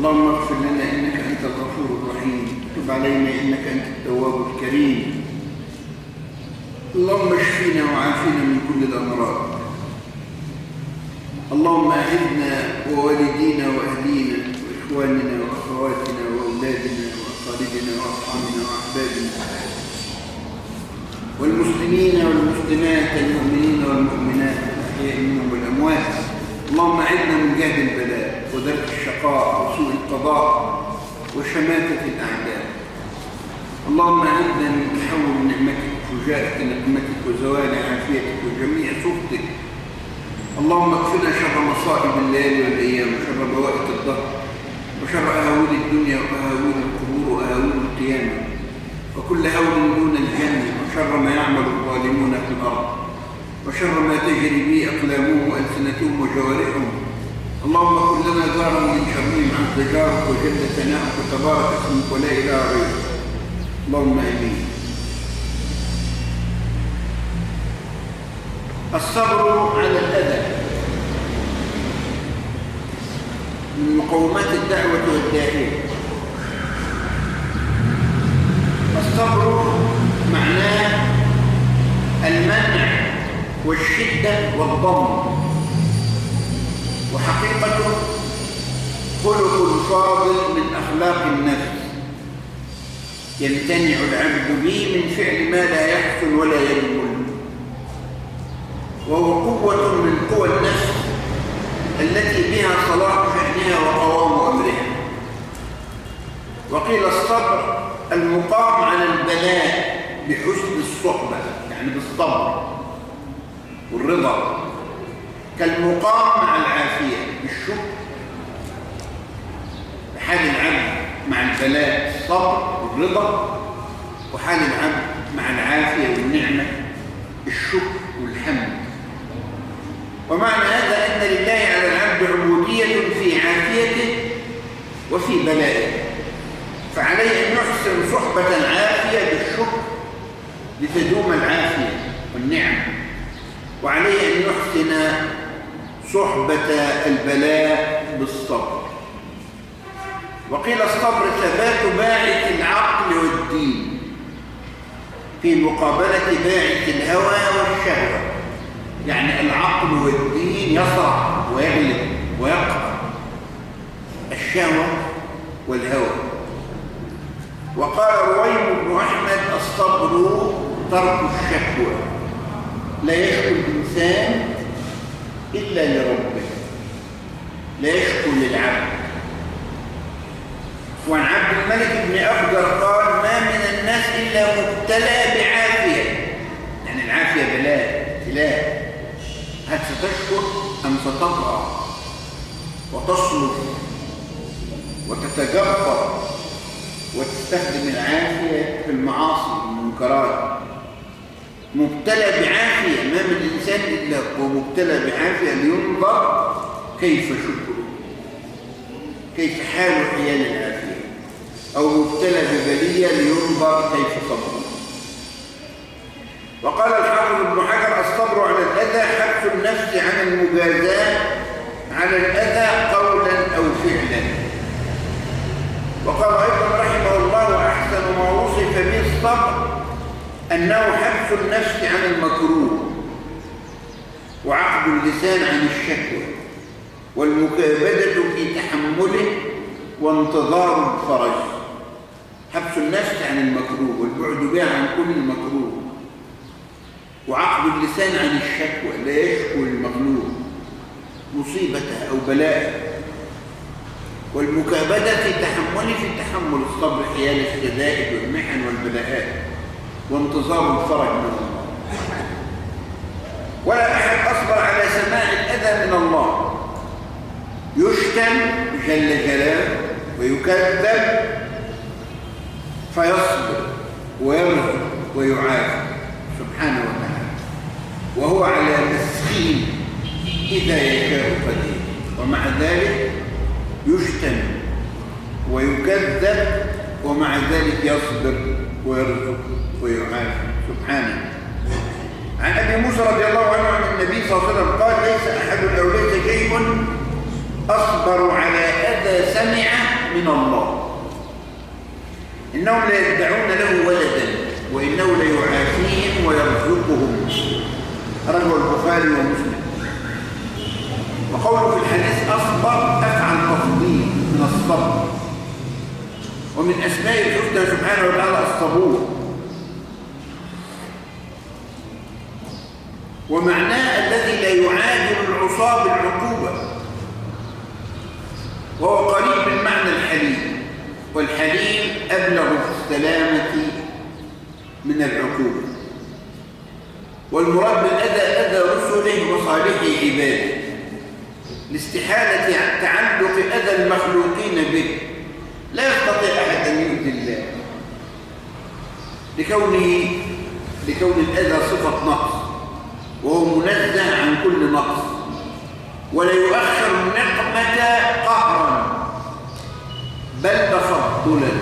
اللهم اغفر لنا إنك أنت الغفور الرحيم. تب علينا إنك أنت التواب الكريم. اللهم اشفينا وعافينا من كل الأمراض. اللهم أعذنا ووالدينا وأهلينا وإخواننا وأخواتنا وأولادنا وأقاربنا وأصحابنا وأحبابنا. والمسلمين والمسلمات المؤمنين والمؤمنات الأحياء منهم والأموات. اللهم أعذنا من جهد البلاء ودرك الشقاء وسوء القضاء وشماتة الأعداء. اللهم أعذنا من تحول نعمتك وفجاءة نقمتك وزوال عافيتك وجميع سخطك اللهم اكفنا شر مصائب الليل والأيام وشر بوائق الظهر وشر أهاول الدنيا وأهاول القبور وأهاول القيامة. وكل هول دون الجنة وشر ما يعمل الظالمون في الأرض. وشر ما تجري به أقلامهم وألسنتهم وجوارحهم اللهم كن لنا دارا من شرهم عز جارك وجل ثناءك وتبارك اسمك ولا إله غيرك اللهم آمين. الصبر على الأذى. من مقومات الدعوة والداعية الصبر معناه المنع والشدة والضم. وحقيقته خلق فاضل من أخلاق النفس. يمتنع العبد به من فعل ما لا يحسن ولا ينبل. وهو قوة من قوى النفس التي بها صلاح فعلها وقوام أمرها وقيل الصبر المقام على البلاء بحسن الصحبة يعني بالصبر. والرضا كالمقام مع العافية بالشكر. حال العبد مع البلاء الصبر والرضا. وحال العبد مع العافية والنعمة الشكر والحمد. ومعنى هذا أن لله على العبد عبودية في عافيته وفي بلائه. فعليه أن يحسن صحبة عافية بالشكر لتدوم العافية والنعمة. وعليه أن يحسن صحبة البلاء بالصبر. وقيل الصبر ثبات باعث العقل والدين في مقابلة باعث الهوى والشهوة. يعني العقل والدين يصع ويغلب ويقهر الشهوة والهوى. وقال رويم بن أحمد الصبر ترك الشكوى. لا يشكو الإنسان إلا لربه. لا يشكو للعبد. وعن عبد الملك بن أفجر قال ما من الناس إلا مبتلى بعافية. يعني العافية بلاء ابتلاء. هل ستشكر أم ستطغى؟ وتصلف وتتجبر وتستخدم العافية في المعاصي والمنكرات. مبتلى بعافية ما من إنسان إلا هو مبتلى بعافية لينظر كيف شكره كيف حال حيال العافية أو مبتلى ببلية لينظر كيف صبره. وقال الحافظ ابن حجر الصبر على الأذى حبس النفس عن المجازاة على الأذى قولا أو فعلا. وقال أيضا رحمه الله أحسن ما وصف به الصبر أنه حبس النفس عن المكروه وعقد اللسان عن الشكوى والمكابدة في تحمله وانتظار الفرج. حبس النفس عن المكروه والبعد بها عن كل المكروه وعقد اللسان عن الشكوى لا يشكو المغلوب مصيبته أو بلاءه والمكابدة في تحمله في تحمل الصبر حيال الشدائد والمحن والبلاءات. وانتظار الفرج. من الله ولا أحد أصبر على سماع الأذى من الله. يشتم جل جلاله ويكذب فيصبر ويرزق ويعافي سبحانه وتعالى. وهو على تسخين إذا يشاء قدير. ومع ذلك يشتم ويكذب ومع ذلك يصبر ويرزق. ويعافي سبحانه. عن أبي موسى رضي الله عنه عن النبي صلى الله عليه وسلم قال ليس أحد أو ليس شيء أصبر على أذى سمعة من الله. إنهم لا يدعون له ولدا وإنه ليعافيهم ويرزقهم. رواه البخاري ومسلم. وقوله في الحديث أصبر أفعل تفضيل من الصبر. ومن أسماء الحسنى سبحانه وتعالى الصبور. ومعناه الذي لا يعاجل العصاب بالعقوبة. وهو قريب من معنى الحليم والحليم أبلغ في السلامة من العقوبة. والمراد بالأذى أذى رسله وصالح عباده. لاستحالة تعلق أذى المخلوقين به. لا يستطيع أحد أن يؤذي الله. لكونه لكون الأذى صفة نقص. وهو منزه عن كل نقص. ولا يؤخر النقمة قهرا بل تفضلا.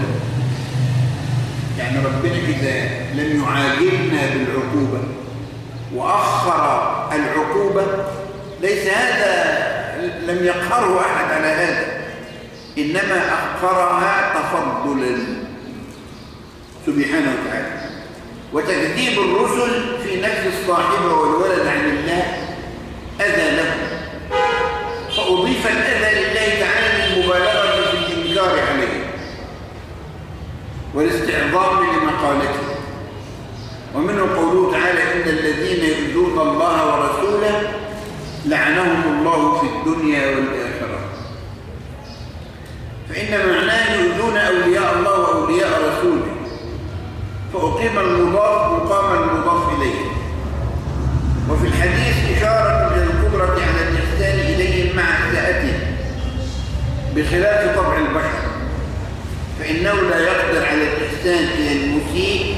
يعني ربنا إذا لم يعاجلنا بالعقوبة وأخر العقوبة ليس هذا لم يقهره أحد على هذا إنما أخرها تفضلا. سبحانه وتعالى. وتكذيب الرسل في نفس الصاحبة والولد عن الله أذى له. فأضيف الأذى لله تعالى للمبالغة في الإنكار عليه والاستعظام لمقالته. ومنه قوله تعالى إن الذين يؤذون الله ورسوله لعنهم الله في الدنيا والآخرة. فإن معناه يؤذون أولياء الله وأولياء رسوله. فأقيم المضاف مقام المضاف إليه. وفي الحديث إشارة إلى القدرة على الإحسان إليهم مع إساءته بخلاف طبع البشر. فإنه لا يقدر على الإحسان إلى المسيء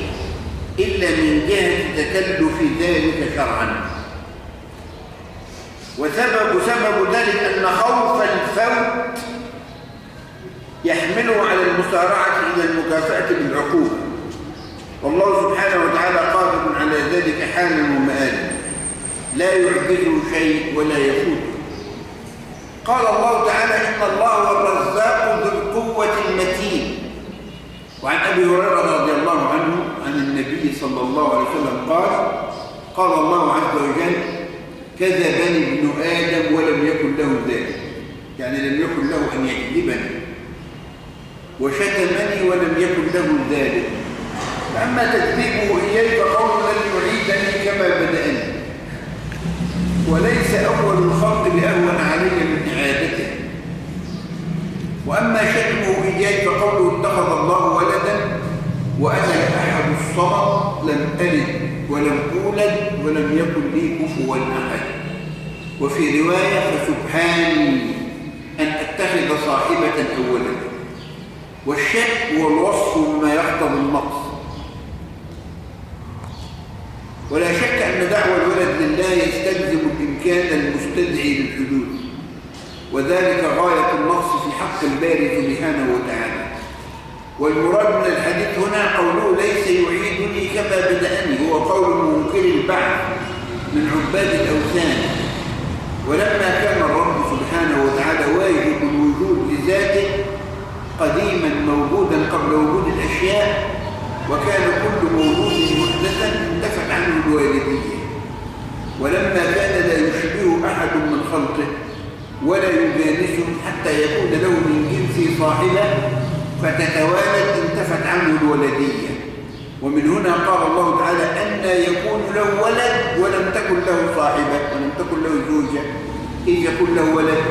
إلا من جهة تكلف ذلك شرعا. وسبب سبب ذلك أن خوف الفوت يحمله على المسارعة إلى المكافأة بالعقوبة. والله سبحانه وتعالى قادر على ذلك حالا ومآلا. لا يعجزه شيء ولا يفوت قال الله تعالى إن الله هو الرزاق ذو القوة المتين. وعن أبي هريرة رضي الله عنه عن النبي صلى الله عليه وسلم قال قال الله عز وجل كذبني ابن آدم ولم يكن له ذلك. يعني لم يكن له أن يكذبني وشتمني ولم يكن له ذلك. فأما تكذيبه إياي فقول لن يعيدني كما بدأني وليس أول الخلق بأهون علي من إعادته وأما شتمه إياي فقوله اتخذ الله ولدا وأنا أحد الصمد لم ألد ولم أولد ولم يكن لي كفوا أحد. وفي رواية فسبحاني أن أتخذ صاحبة أولا. والشك هو الوصف بما يقتضي النقص. ولا شك أن دعوة الولد لله يستلزم الإمكان المستدعي للحدود. وذلك غاية النقص في حق الباري سبحانه وتعالى. والمراد من الحديث هنا قوله ليس يعيدني كما بدأني هو قول منكر البعث من عباد الأوثان. ولما كان الرب سبحانه وتعالى واجب الوجود لذاته قديما موجودا قبل وجود الأشياء وكان كل مولود محدثا انتفت عنه الوالدية. ولما كان لا يشبه أحد من خلقه ولا يجانسه حتى يكون له من جنسه صاحبة فتتوالد انتفت عنه الولدية ومن هنا قال الله تعالى أن يكون له ولد ولم تكن له صاحبة ولم تكن له زوجة إذ يكون له ولد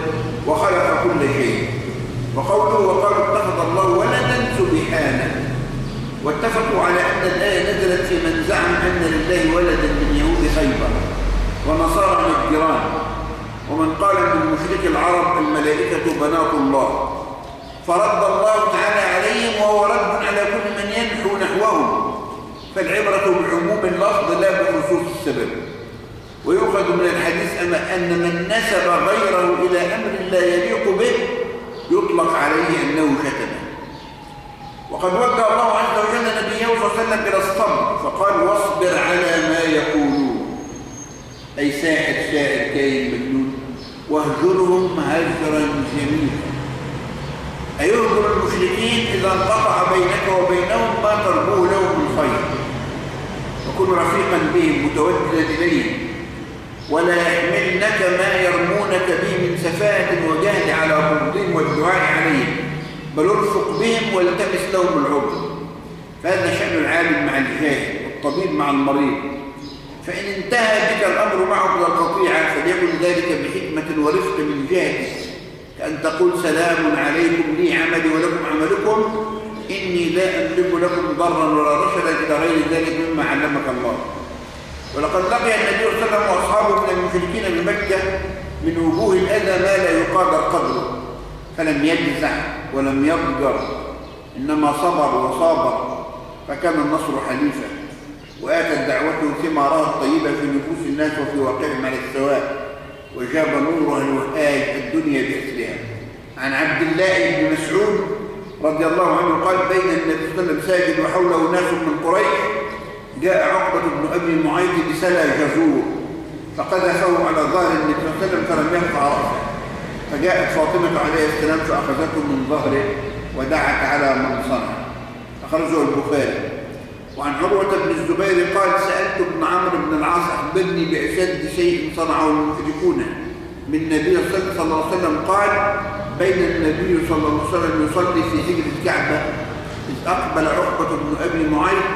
وخلق كل شيء. وقوله وقالوا اتخذ الله ولدا سبحانه. واتفقوا على أن الآية نزلت في من زعم أن لله ولدا من يهود خيبر ونصارى الجيران. ومن قال من مشرك العرب الملائكة بنات الله. فرد الله تعالى عليهم وهو رد على كل من ينحو نحوهم. فالعبرة بعموم اللفظ لا بخصوص السبب. ويؤخذ من الحديث أما أن من نسب غيره إلى أمر لا يليق به يطلق عليه أنه شتمه وقد وجه الله عز وجل نبيه صلى الله عليه وسلم إلى الصبر فقال واصبر على ما يقولون. أي ساحر شاعر كاين مجنون واهجرهم هجرا جميلا. أيهجر المؤمنين إذا انقطع بينك وبينهم ما ترجوه لهم الخير. وكن رفيقا بهم متوجدا إليهم. ولا يحملنك ما يرمونك به من سفاهة وجهل على بغضهم والدعاء عليهم. بل ارفق بهم والتمس لهم العذر فهذا شأن العالم مع الجاهل والطبيب مع المريض. فإن انتهى بك الأمر معه إلى القطيعة فليكن ذلك بحكمة ورفق من جهتك كأن تقول سلام عليكم لي عملي ولكم عملكم. إني لا أملك لكم ضرا ولا رشدا إلى غير ذلك مما علمك الله. ولقد لقي النبي صلى الله عليه وسلم وأصحابه من المشركين بمكة من وجوه الأذى ما لا يقادر قدره فلم يجزع. ولم يضجر إنما صبر وصابر فكان النصر حليفا. وآتت دعوته ثمارها الطيبة في نفوس الناس وفي واقعهم على السواء. وجاب نورها الوهاج الدنيا بأسرها. عن عبد الله بن مسعود رضي الله عنه قال بين النبي صلى الله عليه وسلم ساجد وحوله ناس من قريش جاء عقبة بن أبي معيط بسلا جزور فقذفه على ظهر النبي صلى الله عليه وسلم فلم يرفع رأسه. فجاءت فاطمة عليه السلام فأخذته من ظهره ودعت على من صنع. أخرجه البخاري. وعن عروة بن الزبير قال سألت ابن عمرو بن العاص أخبرني بأشد شيء صنعه المشركون. من النبي صلى الله عليه وسلم قال بين النبي صلى الله عليه وسلم يصلي في حجر الكعبة إذ أقبل عقبة بن أبي معيط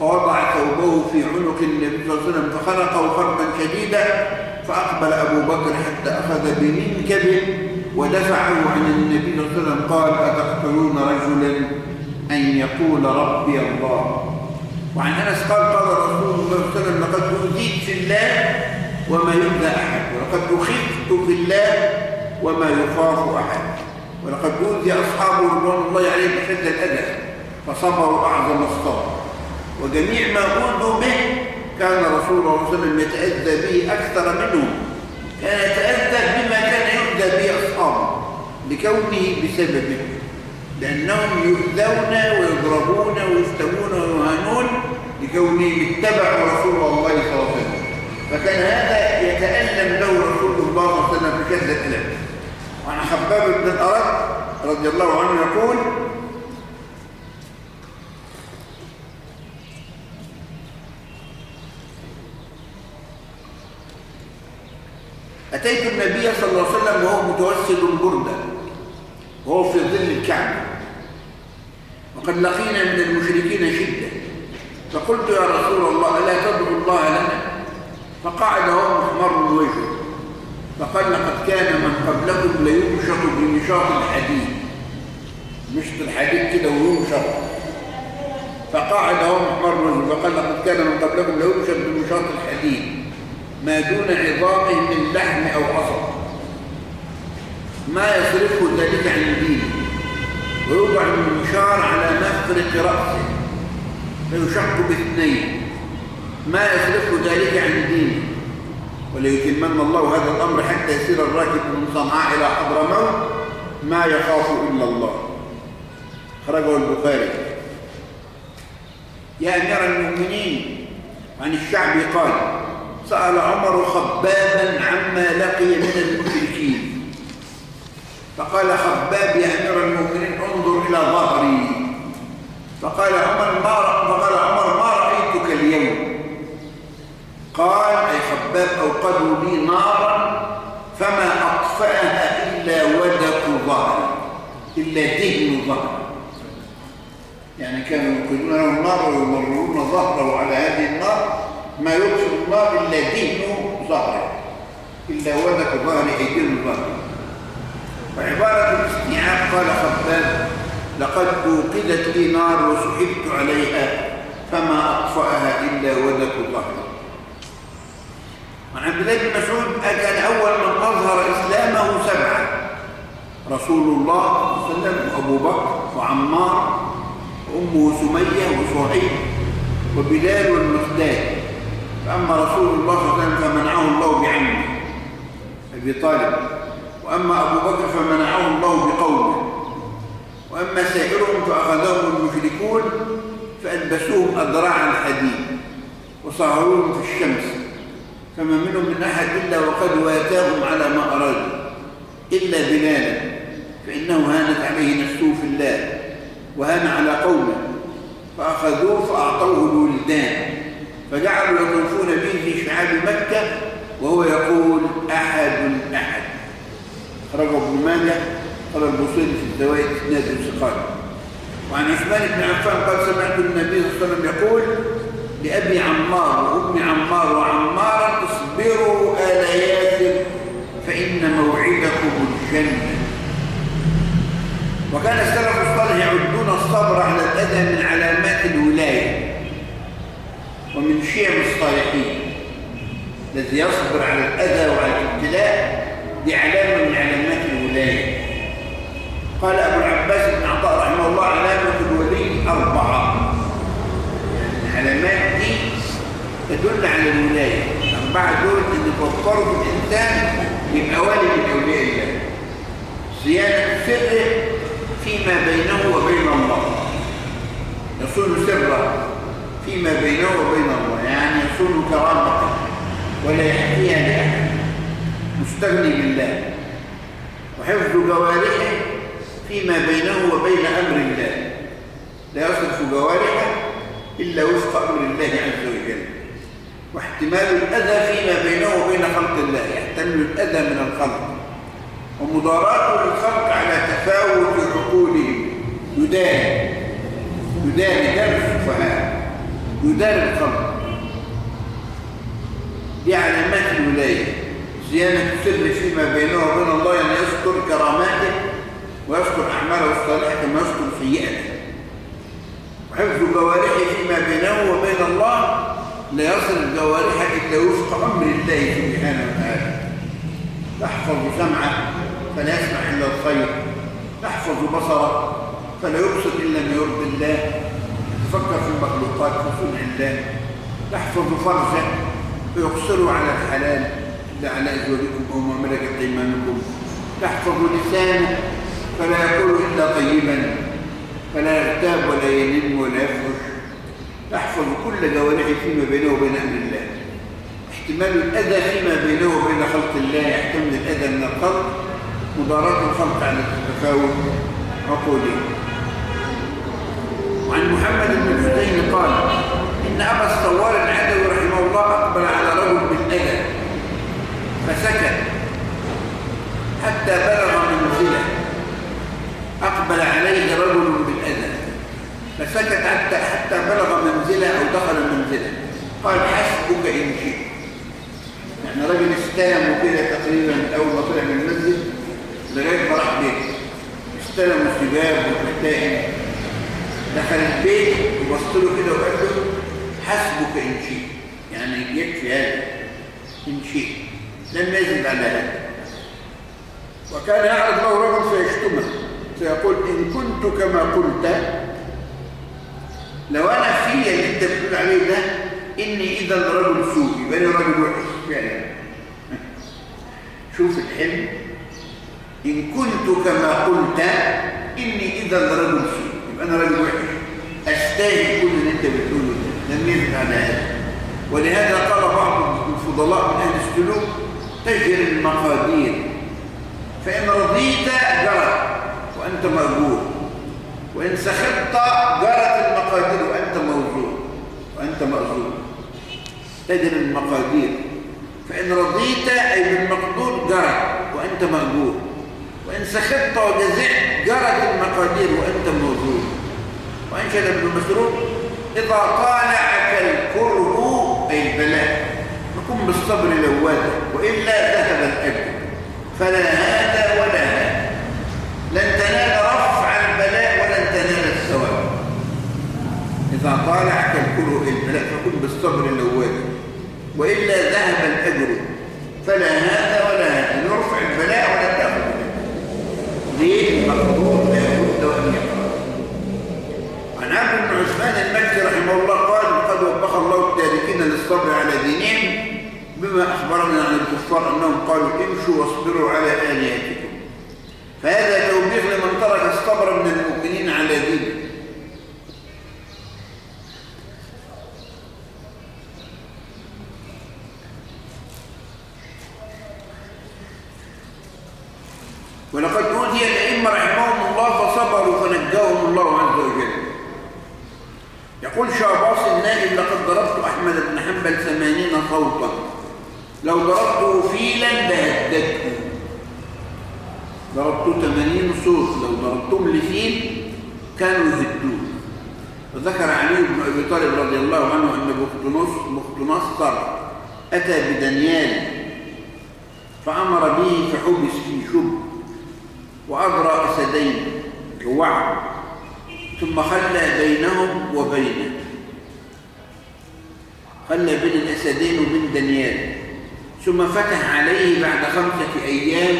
فوضع ثوبه في عنق النبي صلى الله عليه وسلم فخنقه خرقا شديدا فأقبل أبو بكر حتى أخذ بمنكبه ودفعه عن النبي صلى الله عليه وسلم. قال أتقتلون رجلا أن يقول ربي الله؟ وعن أنس قال قال رسول الله صلى الله عليه وسلم لقد أوذيت في الله وما يؤذى أحد ولقد أخفت في الله وما يخاف أحد ولقد أوذي أصحابه رضوان الله عليهم بشد الأذى فصبروا أعظم الصبر. وجميع ما أوذوا به كان رسول الله صلى الله عليه وسلم يتأذى به أكثر منهم كان يتأذى بما كان يؤذى به أصحابه لكونه بسببه. لأنهم يؤذون ويضربون ويفتمون ويهانون لكونهم اتبعوا رسول الله صلى الله عليه وسلم. فكان هذا يتألم له رسول الله صلى الله عليه وسلم بكذا وعن حباب بن الأرد رضي الله عنه يقول أتيت النبي صلى الله عليه وسلم وهو متوسد بردة وهو في ظل الكعبة. وقد لقينا من المشركين شدة. فقلت يا رسول الله ألا تدعو الله لنا؟ فقعد وهو محمر وجهه. فقال لقد كان من قبلكم ليمشط بمشاط الحديد. مشط الحديد كده ويمشط فقعد وهو محمر وجهه. فقال لقد كان من قبلكم ليمشط بمشاط الحديد. ما دون عظامه من لحم أو عصب ما يصرفه ذلك عن دينه ويوضع المنشار على مفرق رأسه. فيشق باثنين. ما يصرفه ذلك عن دينه وليتمن الله هذا الأمر حتى يسير الراكب من صنعاء إلى حضرموت ما يخاف إلا الله. خرجه البخاري. يا أمير المؤمنين عن الشعب قال سأل عمر خبابا عما لقي من المشركين. فقال خباب يا أمير المؤمنين انظر إلى ظهري. فقال عمر ما فقال عمر ما رأيتك اليوم؟ قال أي خباب أوقدوا لي نارا فما أطفأها إلا ودك ظهري إلا دهن ظهري. يعني كانوا يوقدون له النار ويمررون ظهره على هذه النار. ما يطفئ النار إلا دهن ظهره إلا ودك ظهري أي دهن ظهري وعبارة الاستيعاب قال خباب لقد أوقدت لي نار وسحبت عليها فما أطفأها إلا ودك ظهري عن عبد الله بن مسعود كان أول من أظهر إسلامه سبعة رسول الله صلى الله عليه وسلم وأبو بكر وعمار وأمه سمية وصهيب وبلال والمقداد. فأما رسول الله صلى الله عليه وسلم فمنعه الله بعمه أبي طالب. وأما أبو بكر فمنعه الله بقوله وأما سائرهم فأخذهم المشركون فألبسوهم أذراع الحديد وصهروهم في الشمس. فما منهم من أحد إلا وقد واتاهم على ما أرادوا إلا بلالا فإنه هانت عليه نفسه في الله وهان على قومه. فأخذوه فأعطوه الولدان. فجعلوا يطوفون به في شعاب مكة وهو يقول أحد أحد. خرج ابن ماجه قال البصيري في الزوائد إسناد الثقات وعن عثمان بن عفان قال سمعت النبي صلى الله عليه وسلم يقول لأبي عمار وأم عمار وعمار اصبروا آل ياسر فإن موعدكم الجنة. وكان السلف الصالح يعدون الصبر على الأذى من علامات الولاية. ومن شيم الصالحين الذي يصبر على الأذى وعلى الابتلاء دي علامة من علامات الولاية. قال أبو العباس بن عطاء رحمه الله علامة الولي أربعة. يعني العلامات دي تدل على الولاية. أربعة دول اللي توفروا الإنسان يبقى والي من أولياء الله. صيانة سره فيما بينه وبين الله. يصون سره فيما بينه وبين الله يعني يصون كرامته ولا يحكيها لأحد. مستغني بالله. وحفظ جوارحه فيما بينه وبين أمر الله. لا يصرف جوارحه إلا وفق أمر الله عز وجل. واحتمال الأذى فيما بينه وبين خلق الله يحتمل الأذى من الخلق. ومضاراته للخلق على تفاوت عقولهم. يدان. يدان دار السفهاء يدان الخلق دي علامات الولاية. زيانة السر فيما بينه وبين الله يعني يذكر كراماته ويذكر أعماله الصالحة كما يذكر سيئته وحفظ جوارحه فيما بينه وبين الله لا يصل الجوارح إلا وفق أمر الله سبحانه وتعالى. تحفظ سمعه فلا يسمع إلا الخير. تحفظ بصره فلا يبصر إلا ما يرضي الله. تفكر في المخلوقات في صنع الله تحفظ فرجه فيقصروا على الحلال. لا على أزواجكم أو ما ملكت أيمانكم. تحفظ لسانه فلا يقول إلا طيبا. فلا يغتاب ولا ينم ولا يفرش تحفظ كل جوارحه فيما بينه وبين أمر الله. احتمال الأذى فيما بينه وبين خلق الله. يحتمل الأذى من الخلق. مضارات الخلق على التفاوت. عقولهم وعن محمد بن الحسين قال إن أبا الصوار العدوي رحمه الله أقبل على رجل بالأذى فسكت حتى بلغ منزله أقبل عليه رجل بالأذى فسكت حتى حتى بلغ منزله أو دخل منزله قال حسبك إن شئت. يعني راجل استلم كده تقريبا أول ما طلع من المسجد لغاية ما راح بيته استلم الشباب والمتائم دخل البيت وبص له كده وقال له حسبك إن شئت. يعني يكفي هذا. إن شئت. لم يزد على هذا وكان يعرض له رجل فيشتمه. فيقول إن كنت كما قلت لو أنا في اللي أنت بتقول عليه ده إني إذا رجل سوء. يبقى رجل وحش. فعلا شوف الحلم. إن كنت كما قلت إني إذا رجل سوء. يبقى أنا رجل وحش أستاهل كل اللي أنت بتقوله ده. يزد على هذا ولهذا قال بعض الفضلاء من أهل السلوك تجري المقادير. فإن رضيت جرت وأنت مأجور. وإن سخطت جرت المقادير وأنت موزون وأنت مأجور. تجري المقادير. فإن رضيت أي بالمقدور جرت وأنت مأجور. وإن سخطت وجزعت جرت المقادير وأنت موزون. وأنشد ابن مسعود إذا طالعك الكره أي البلاء فكن بالصبر لوادا وإلا ذهب الأجر. فلا هذا ولا هذا. لن تنال رفع البلاء ولن تنال الثواب. إذا طالعك الكره البلاء فكن بالصبر لوادا وإلا ذهب الأجر. فلا هذا ولا هذا. نرفع البلاء ولا تأخذ. ليه المقدور لا يبد أن يقع عن عبد بن عثمان المكي رحمه الله قال قد وفق الله التاركين للصبر على دينهم بما أخبرنا عن الكفار أنهم قالوا امشوا واصبروا على آلهتكم فهذا توبيخ لمن ترك الصبر من المؤمنين على دينه ولقد أوتي الأئمة رحمهم الله فصبروا فنجاهم الله عز وجل. يقول شعباص النائب لقد ضربت أحمد بن حنبل ثمانين صوتا لو ضربته فيلا لهددته ضربته ثمانين صوت لو ضربتهم لفيل كانوا يهدوه وذكر علي بن أبي طالب رضي الله عنه أن بختنصر أتى بدانيال فأمر به فحبس في شب وأجرى أسدين جوعه ثم خلى بينهم وبينه. خلى بين الأسدين وبين دانيال. ثم فتح عليه بعد خمسة أيام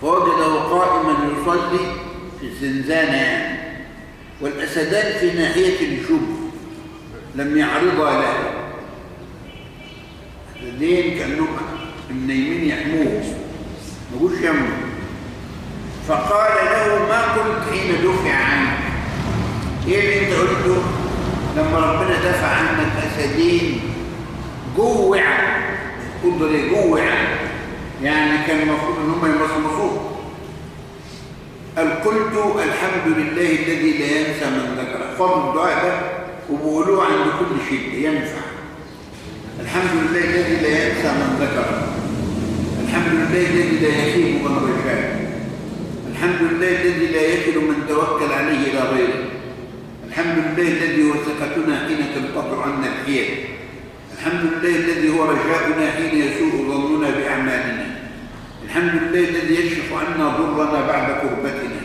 فوجده قائما يصلي في الزنزانة. يعني والأسدان في ناحية الجب لم يعرضا له. الأسدين كأنهم النايمين يحموه. ما قولش يمه فقال له ما قلت حين دفع عنك. إيه اللي أنت قلته؟ لما ربنا دفع عنك أسدين جوع. قدر جوع. يعني كان المفروض إن هم يمصمصوه قال قلت الحمد لله الذي لا ينسى من ذكره فضل الدعاء ده وبقولوه عند كل شيء ينفع. الحمد لله الذي لا ينسى من ذكره الحمد لله الذي لا يخيب من رجاء الحمد لله الذي لا يكل من توكل عليه إلى غيره. الحمد لله الذي هو ثقتنا حين تنقطع عنا الحيل. الحمد لله الذي هو رجاؤنا حين يسوء ظننا بأعمالنا. الحمد لله الذي يكشف عنا ضرنا بعد كربتنا.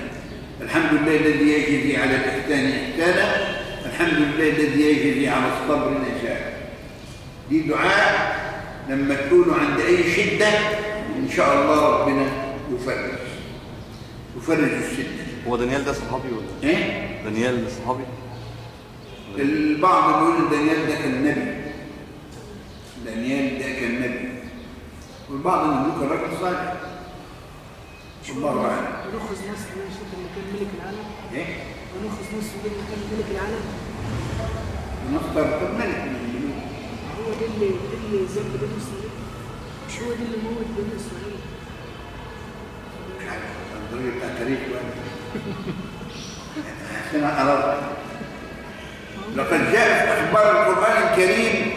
الحمد لله الذي يجري على الإحسان إحسانا. الحمد لله الذي يجري على الصبر نشاء دي دعاء لما تكونوا عند أي شدة إن شاء الله ربنا يفرج يفرج الشدة. هو دانيال ده صحابي ولا؟ إيه؟ دانيال صحابي. البعض بيقول دانيال ده كان نبي. دانيال ده كان نبي. والبعض يقول كان راجل صالح. الله أعلم. ونخذ مصر من شد مكان ملك العالم. إيه؟ ونخذ مصر من مكان ملك العالم. نختار طب ملك من الملوك. هو ده اللي ده اللي ذنب بني إسرائيل. مش هو ده اللي موت بني إسرائيل. بتاع تاريخ وأنا أنا أرى لقد جاء في أخبار القرآن الكريم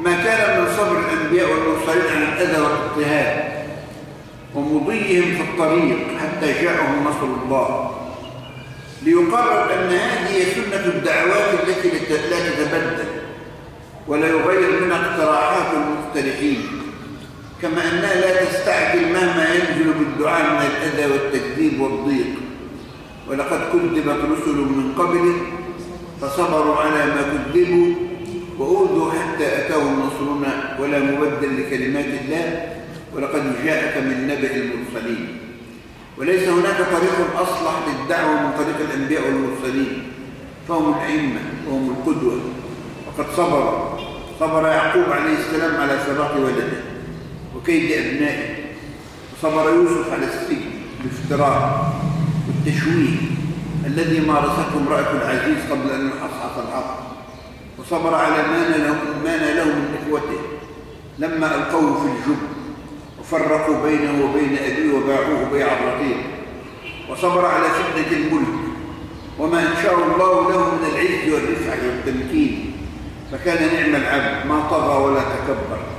ما كان من صبر الأنبياء والمرسلين عن الأذى والاضطهاد ومضيهم في الطريق حتى جاءهم نصر الله ليقرر أن هذه سنة الدعوات التي لا تتبدل ولا يغير منها اقتراحات المقترحين كما أنها لا تستعجل مهما ينزل بالدعاء من الأذى والتكذيب والضيق. ولقد كذبت رسل من قبله فصبروا على ما كذبوا وأوذوا حتى أتاهم نصرنا ولا مبدل لكلمات الله ولقد جاءك من نبأ المرسلين. وليس هناك طريق أصلح للدعوة من طريق الأنبياء والمرسلين. فهم الأئمة وهم القدوة. وقد صبروا. صبر يعقوب عليه السلام على فراق ولده. وكيد أبنائه وصبر يوسف على السجن بافتراء والتشويه الذي مارسته امرأة العزيز قبل أن يحصحص العقل. وصبر على ما ناله ما ناله من إخوته. لما ألقوه في الجب وفرقوا بينه وبين أبيه وباعوه بيع الرقيق. وصبر على فتنة الملك. وما أنشأ الله له من العز والرفعة والتمكين. فكان نعم العبد ما طغى ولا تكبر.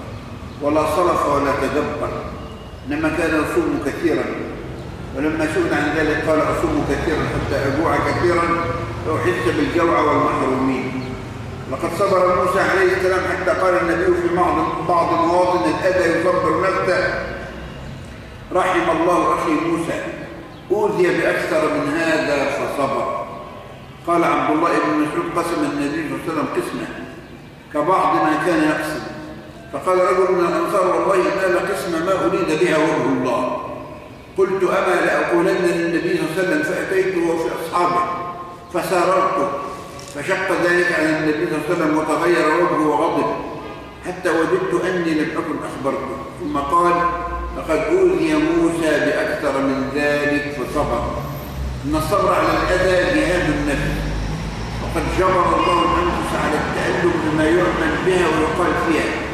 ولا صرف ولا تدبر. إنما كان يصوم كثيرا ولما سئل عن ذلك قال أصوم كثيرا حتى أجوع كثيرا فأحس بالجوع والمحرومين لقد صبر موسى عليه السلام حتى قال النبي في بعض بعض مواطن الأذى يصبر نفسه رحم الله أخي موسى. أوذي بأكثر من هذا فصبر. قال عبد الله بن مسعود قسم النبي صلى الله عليه وسلم قسمه. كبعض ما كان يقسم. فقال رجل من الأنصار والله نال قسم ما أريد بها وجه الله. قلت أما لأقولن للنبي صلى الله عليه وسلم فأتيته وفي أصحابه فساررته فشق ذلك على النبي صلى الله عليه وسلم وتغير وجهه وغضب حتى وجدت أني لم أكن أخبرته. ثم قال لقد أوذي موسى بأكثر من ذلك فصبر. إن الصبر على الأذى جهاد النفس. وقد جبر الله الأنفس على التألم بما يعمل بها ويقال فيها.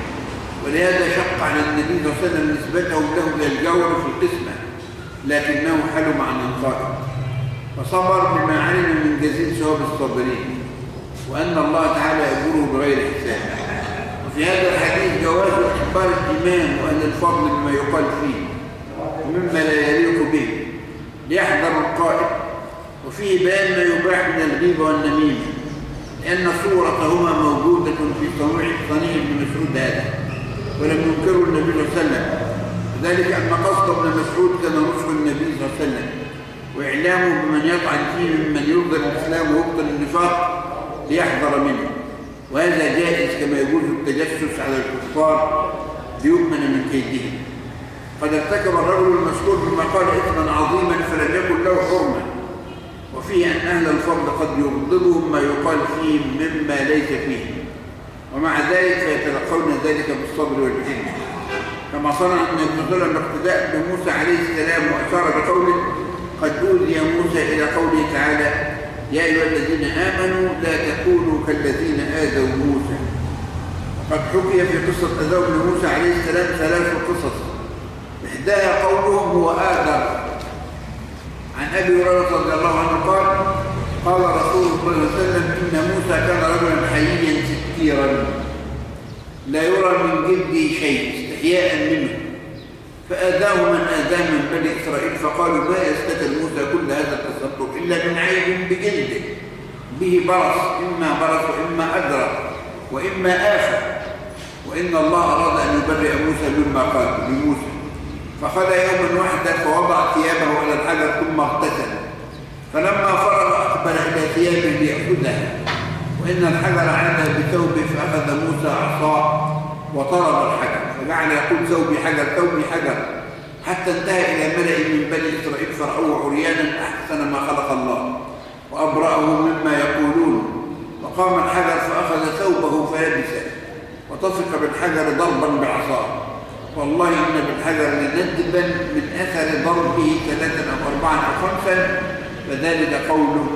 ولهذا شق على النبي صلى الله عليه وسلم نسبته له إلى الجور في القسمة لكنه حلم عن القائد فصبر بما علم من جزيل ثواب الصابرين وأن الله تعالى يأجره بغير حساب. وفي هذا الحديث جواز إخبار الإمام وأهل الفضل بما يقال فيه ومما لا يليق به ليحذر القائل. وفيه بيان ما يباح من الغيبة والنميمة لأن صورتهما موجودة في صنيع ابن مسعود هذا. ولم ينكره النبي صلى الله عليه وسلم. ذلك أن قصد ابن مسعود كان نصح النبي صلى الله عليه وسلم. وإعلامه بمن يطعن فيه ممن يرضى الإسلام ويبطل النفاق ليحذر منه. وهذا جائز كما يجوز التجسس على الكفار ليؤمن من كيدهم قد ارتكب الرجل المذكور بما قال إثما عظيما فلم يكن له حرمة. وفيه أن أهل الفضل قد يغضبهم ما يقال فيه مما ليس فيه. ومع ذلك فيتلقون ذلك بالصبر والحلم. كما صنع ابن صلى الاقتداء بموسى عليه السلام وأشار بقوله قد أوذي موسى إلى قوله تعالى يا أيها الذين آمنوا لا تكونوا كالذين آذوا موسى وقد حكي في قصة بن موسى عليه السلام ثلاث قصص. إحداها قولهم هو آذر. عن أبي هريرة رضي الله عنه قال قال رسول الله صلى الله عليه وسلم إن موسى كان رجلا حييا ستيرا. لا يرى من جلده شيء استحياء منه. فآذاه من آذاه من بني إسرائيل فقالوا ما يستتر موسى كل هذا التستر إلا من عيب بجلده. به برص إما برص وإما أدرى وإما آفة وإن الله أراد أن يبرئ موسى مما قال لموسى. فخذ يوما واحدا فوضع ثيابه على الحجر ثم اغتسل. فلما فرغ أقبل إلى ثيابه ليأخذها وإن الحجر عاد بثوبه فأخذ موسى عصاه وطرد الحجر. فجعل يقول ثوبي حجر ثوبي حجر. حتى انتهى إلى ملأ من بني إسرائيل فرأوه عريانا أحسن ما خلق الله. وأبرأه مما يقولون. وقام الحجر فأخذ ثوبه فلبسه وتصق بالحجر ضربا بعصاه. والله إن بالحجر لندبا من أثر ضربه ثلاثا أو أربعا أو خمسا فذلك قوله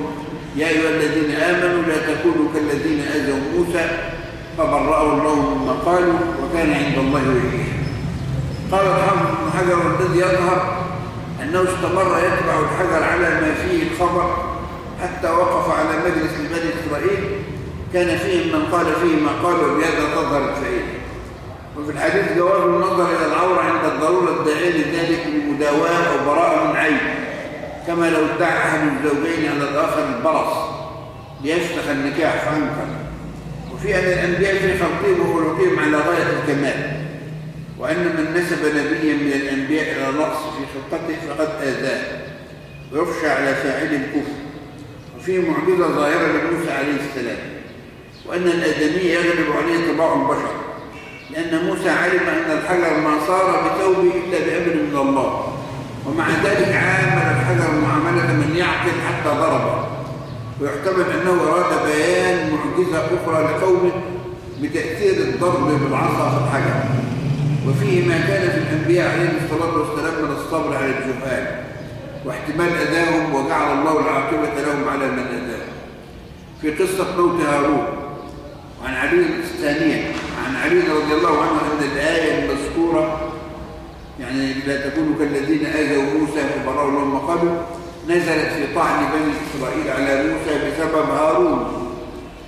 يا أيها الذين آمنوا لا تكونوا كالذين آذوا موسى فبرأه الله مما قالوا وكان عند الله وجيها قال الحافظ بن حجر والذي يظهر أنه استمر يتبع الحجر على ما فيه الخبر حتى وقف على مجلس بني إسرائيل. كان فيهم من قال فيه ما قال وبهذا تظهر الفائدة وفي الحديث جواز النظر إلى العورة عند الضرورة الداعية لذلك بمداواة أو براءة من عين. كما لو ادعى أحد الزوجين على الآخر البرص ليفسخ النكاح فأنكر وفي أن الأنبياء في خلقهم وخلقهم على غاية الكمال. وأن من نسب نبيا من الأنبياء إلى نقص في خلقته فقد آذاه. ويخشى على فاعل الكفر. وفيه معجزة ظاهرة لموسى عليه السلام. وأن الآدمي يغلب عليه طباع البشر. لأن موسى علم أن الحجر ما صار بثوبه إلا بأمر من الله. ومع ذلك عامل الحجر معاملة من يعقل حتى ضربه. ويحتمل أنه أراد بيان معجزة أخرى لقومه بتأثير الضرب بالعصا في الحجر. وفيه ما كان في الأنبياء عليهم الصلاة والسلام من الصبر على الجهال واحتمال أذاهم وجعل الله العاقبة لهم على من أذاهم في قصة موت هارون وعن علي الثانية عن علي رضي الله عنه أن الآية المذكورة يعني لا تكونوا كالذين آذوا موسى فبرأوا لهم قالوا نزلت في طعن بني إسرائيل على موسى بسبب هارون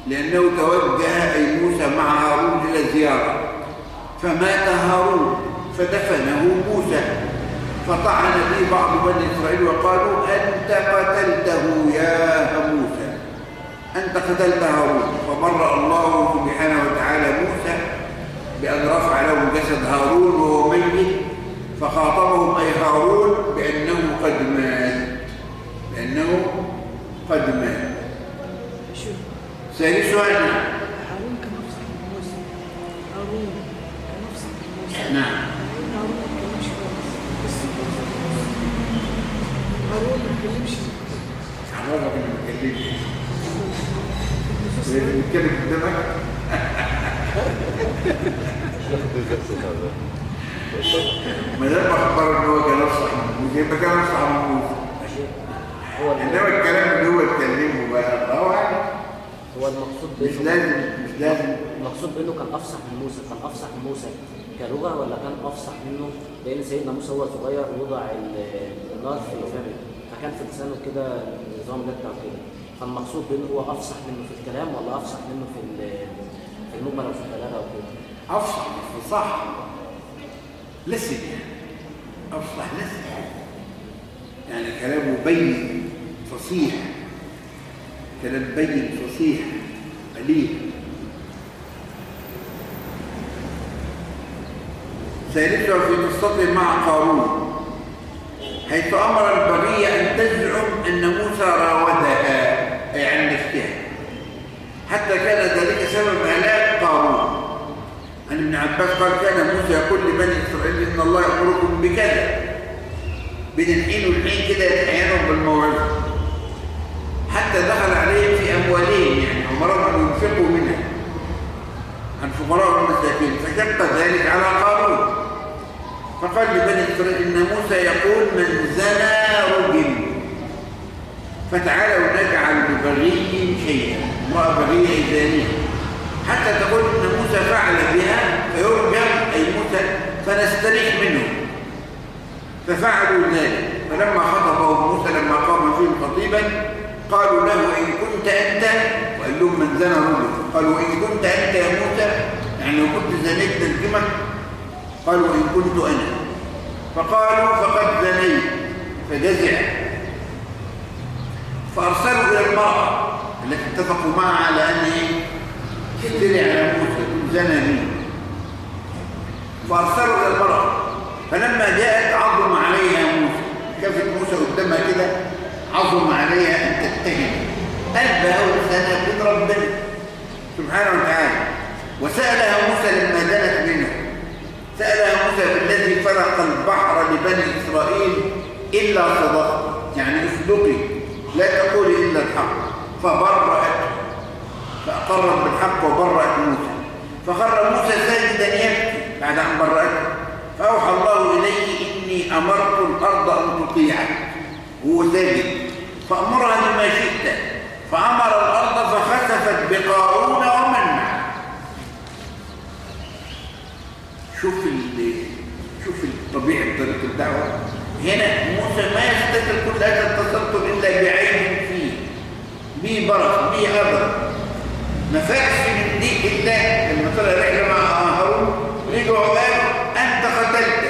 لأنه توجه أي موسى مع هارون إلى زيارة فمات هارون فدفنه موسى فطعن به بعض بني إسرائيل وقالوا أنت قتلته يا موسى. أنت قتلت هارون. فبرأ الله سبحانه وتعالى موسى بأن رفع له جسد هارون وهو ميت فخاطبهم أي هارون بأنه قد مات. بأنه قد مات. شوف. ثالثها هارون من موسى هارون من موسى نعم. هارون ما كلمش خالص بس هارون ما كلمش عرفك إنه ما بيتكلمش بيتكلم قدامك؟ ما دام اخبر إن هو كان افصح من موسى يبقى كان افصح من موسى هو إنما الكلام اللي هو اتكلمه بقى الله اعلم هو المقصود مش بانه لازم مش لازم. المقصود بإنه كان أفصح من موسى. كان أفصح من موسى كلغة ولا كان أفصح منه؟ لأن سيدنا موسى هو صغير وضع ال- النار في فمه كان في لسانه كده نظام لتة وكده. فالمقصود بأنه هو أفصح منه في الكلام ولا أفصح منه في في المجمل أو في البلاغة وكده؟ أفصح فصح لسن يعني أفصح لسن يعني كلامه بين فصيح. كلام بين فصيح. قليل. ثالثا في قصته مع قارون. حيث أمر البغية أن تزعم أن موسى راودها. أي عن نفسها حتى كان ذلك سبب عن ابن عباس قال كان موسى يقول لبني إسرائيل إن الله يأمركم بكذا. بين الحين والحين كده يتحيانهم بالموعظة حتى دخل عليهم في أموالهم يعني أمرهم ينفقوا منها. عن فقراء والمساكين فشق ذلك على قارون. فقال لبني إسرائيل إن موسى يقول من زنى رجم فتعالوا نجعل ببغي شيئا. امرأة بغية حتى تقول إن موسى فعل بها فيرجم أي موسى فنستريح منه. ففعلوا ذلك. فلما خطبهم موسى لما قام فيهم خطيبا قالوا له إن كنت أنت وقال لهم من زنى رجل. قالوا إن كنت أنت يا موسى؟ يعني لو كنت زنيت نرجمك قالوا إن كنت أنا. فقالوا فقد زنيت. فجزع. فأرسلوا إلى المرأة التي اتفقوا معها على أن على موسى زنى به فأرسلوا إلى المرأة فلما جاءت عظم عليها موسى شافت موسى قدامها كده عظم عليها أن تتهم. قلبها ولسانها بيد ربنا. سبحانه وتعالى. وسألها موسى لما دنت منه. سألها موسى بالذي فرق البحر لبني إسرائيل إلا صدق يعني أصدقي لا تقولي إلا الحق. فبرأت فأقرت بالحق وبرأت موسى. فخر موسى ساجدا يبكي بعد أن برأته. فأوحى الله إليه إني أمرت الأرض أن تطيعك. هو ساجد. فأمرها بما شئت. فأمر الأرض فخسفت بقارون ومن معه. شوف شوف طبيعة طريقة الدعوة. هنا موسى ما يستتر كل هذا التسلط إلا بعين فيه. به برص به أبر فاش من دي إلا لما طلع رحلة مع هارون رجعوا قالوا أنت قتلت.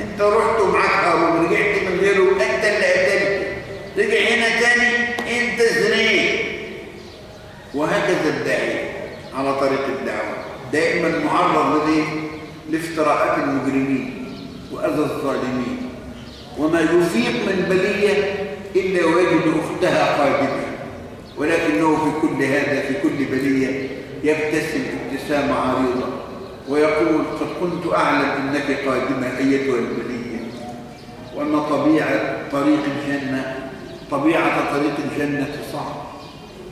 أنت رحت معاك هارون. رجعت من غيره أنت اللي قتلت. رجع هنا تاني أنت زنيت. وهكذا الداعي على طريق الدعوة. دائما معرض لديه لافتراءات المجرمين وأذى الظالمين. وما يفيق من بلية إلا ويجد أختها قادمة ولكنه في كل هذا في كل بلية يبتسم ابتسامة عريضة ويقول قد كنت أعلم أنك قادمة أيتها البلية وأن طبيعة طريق الجنة طبيعة طريق الجنة صعب.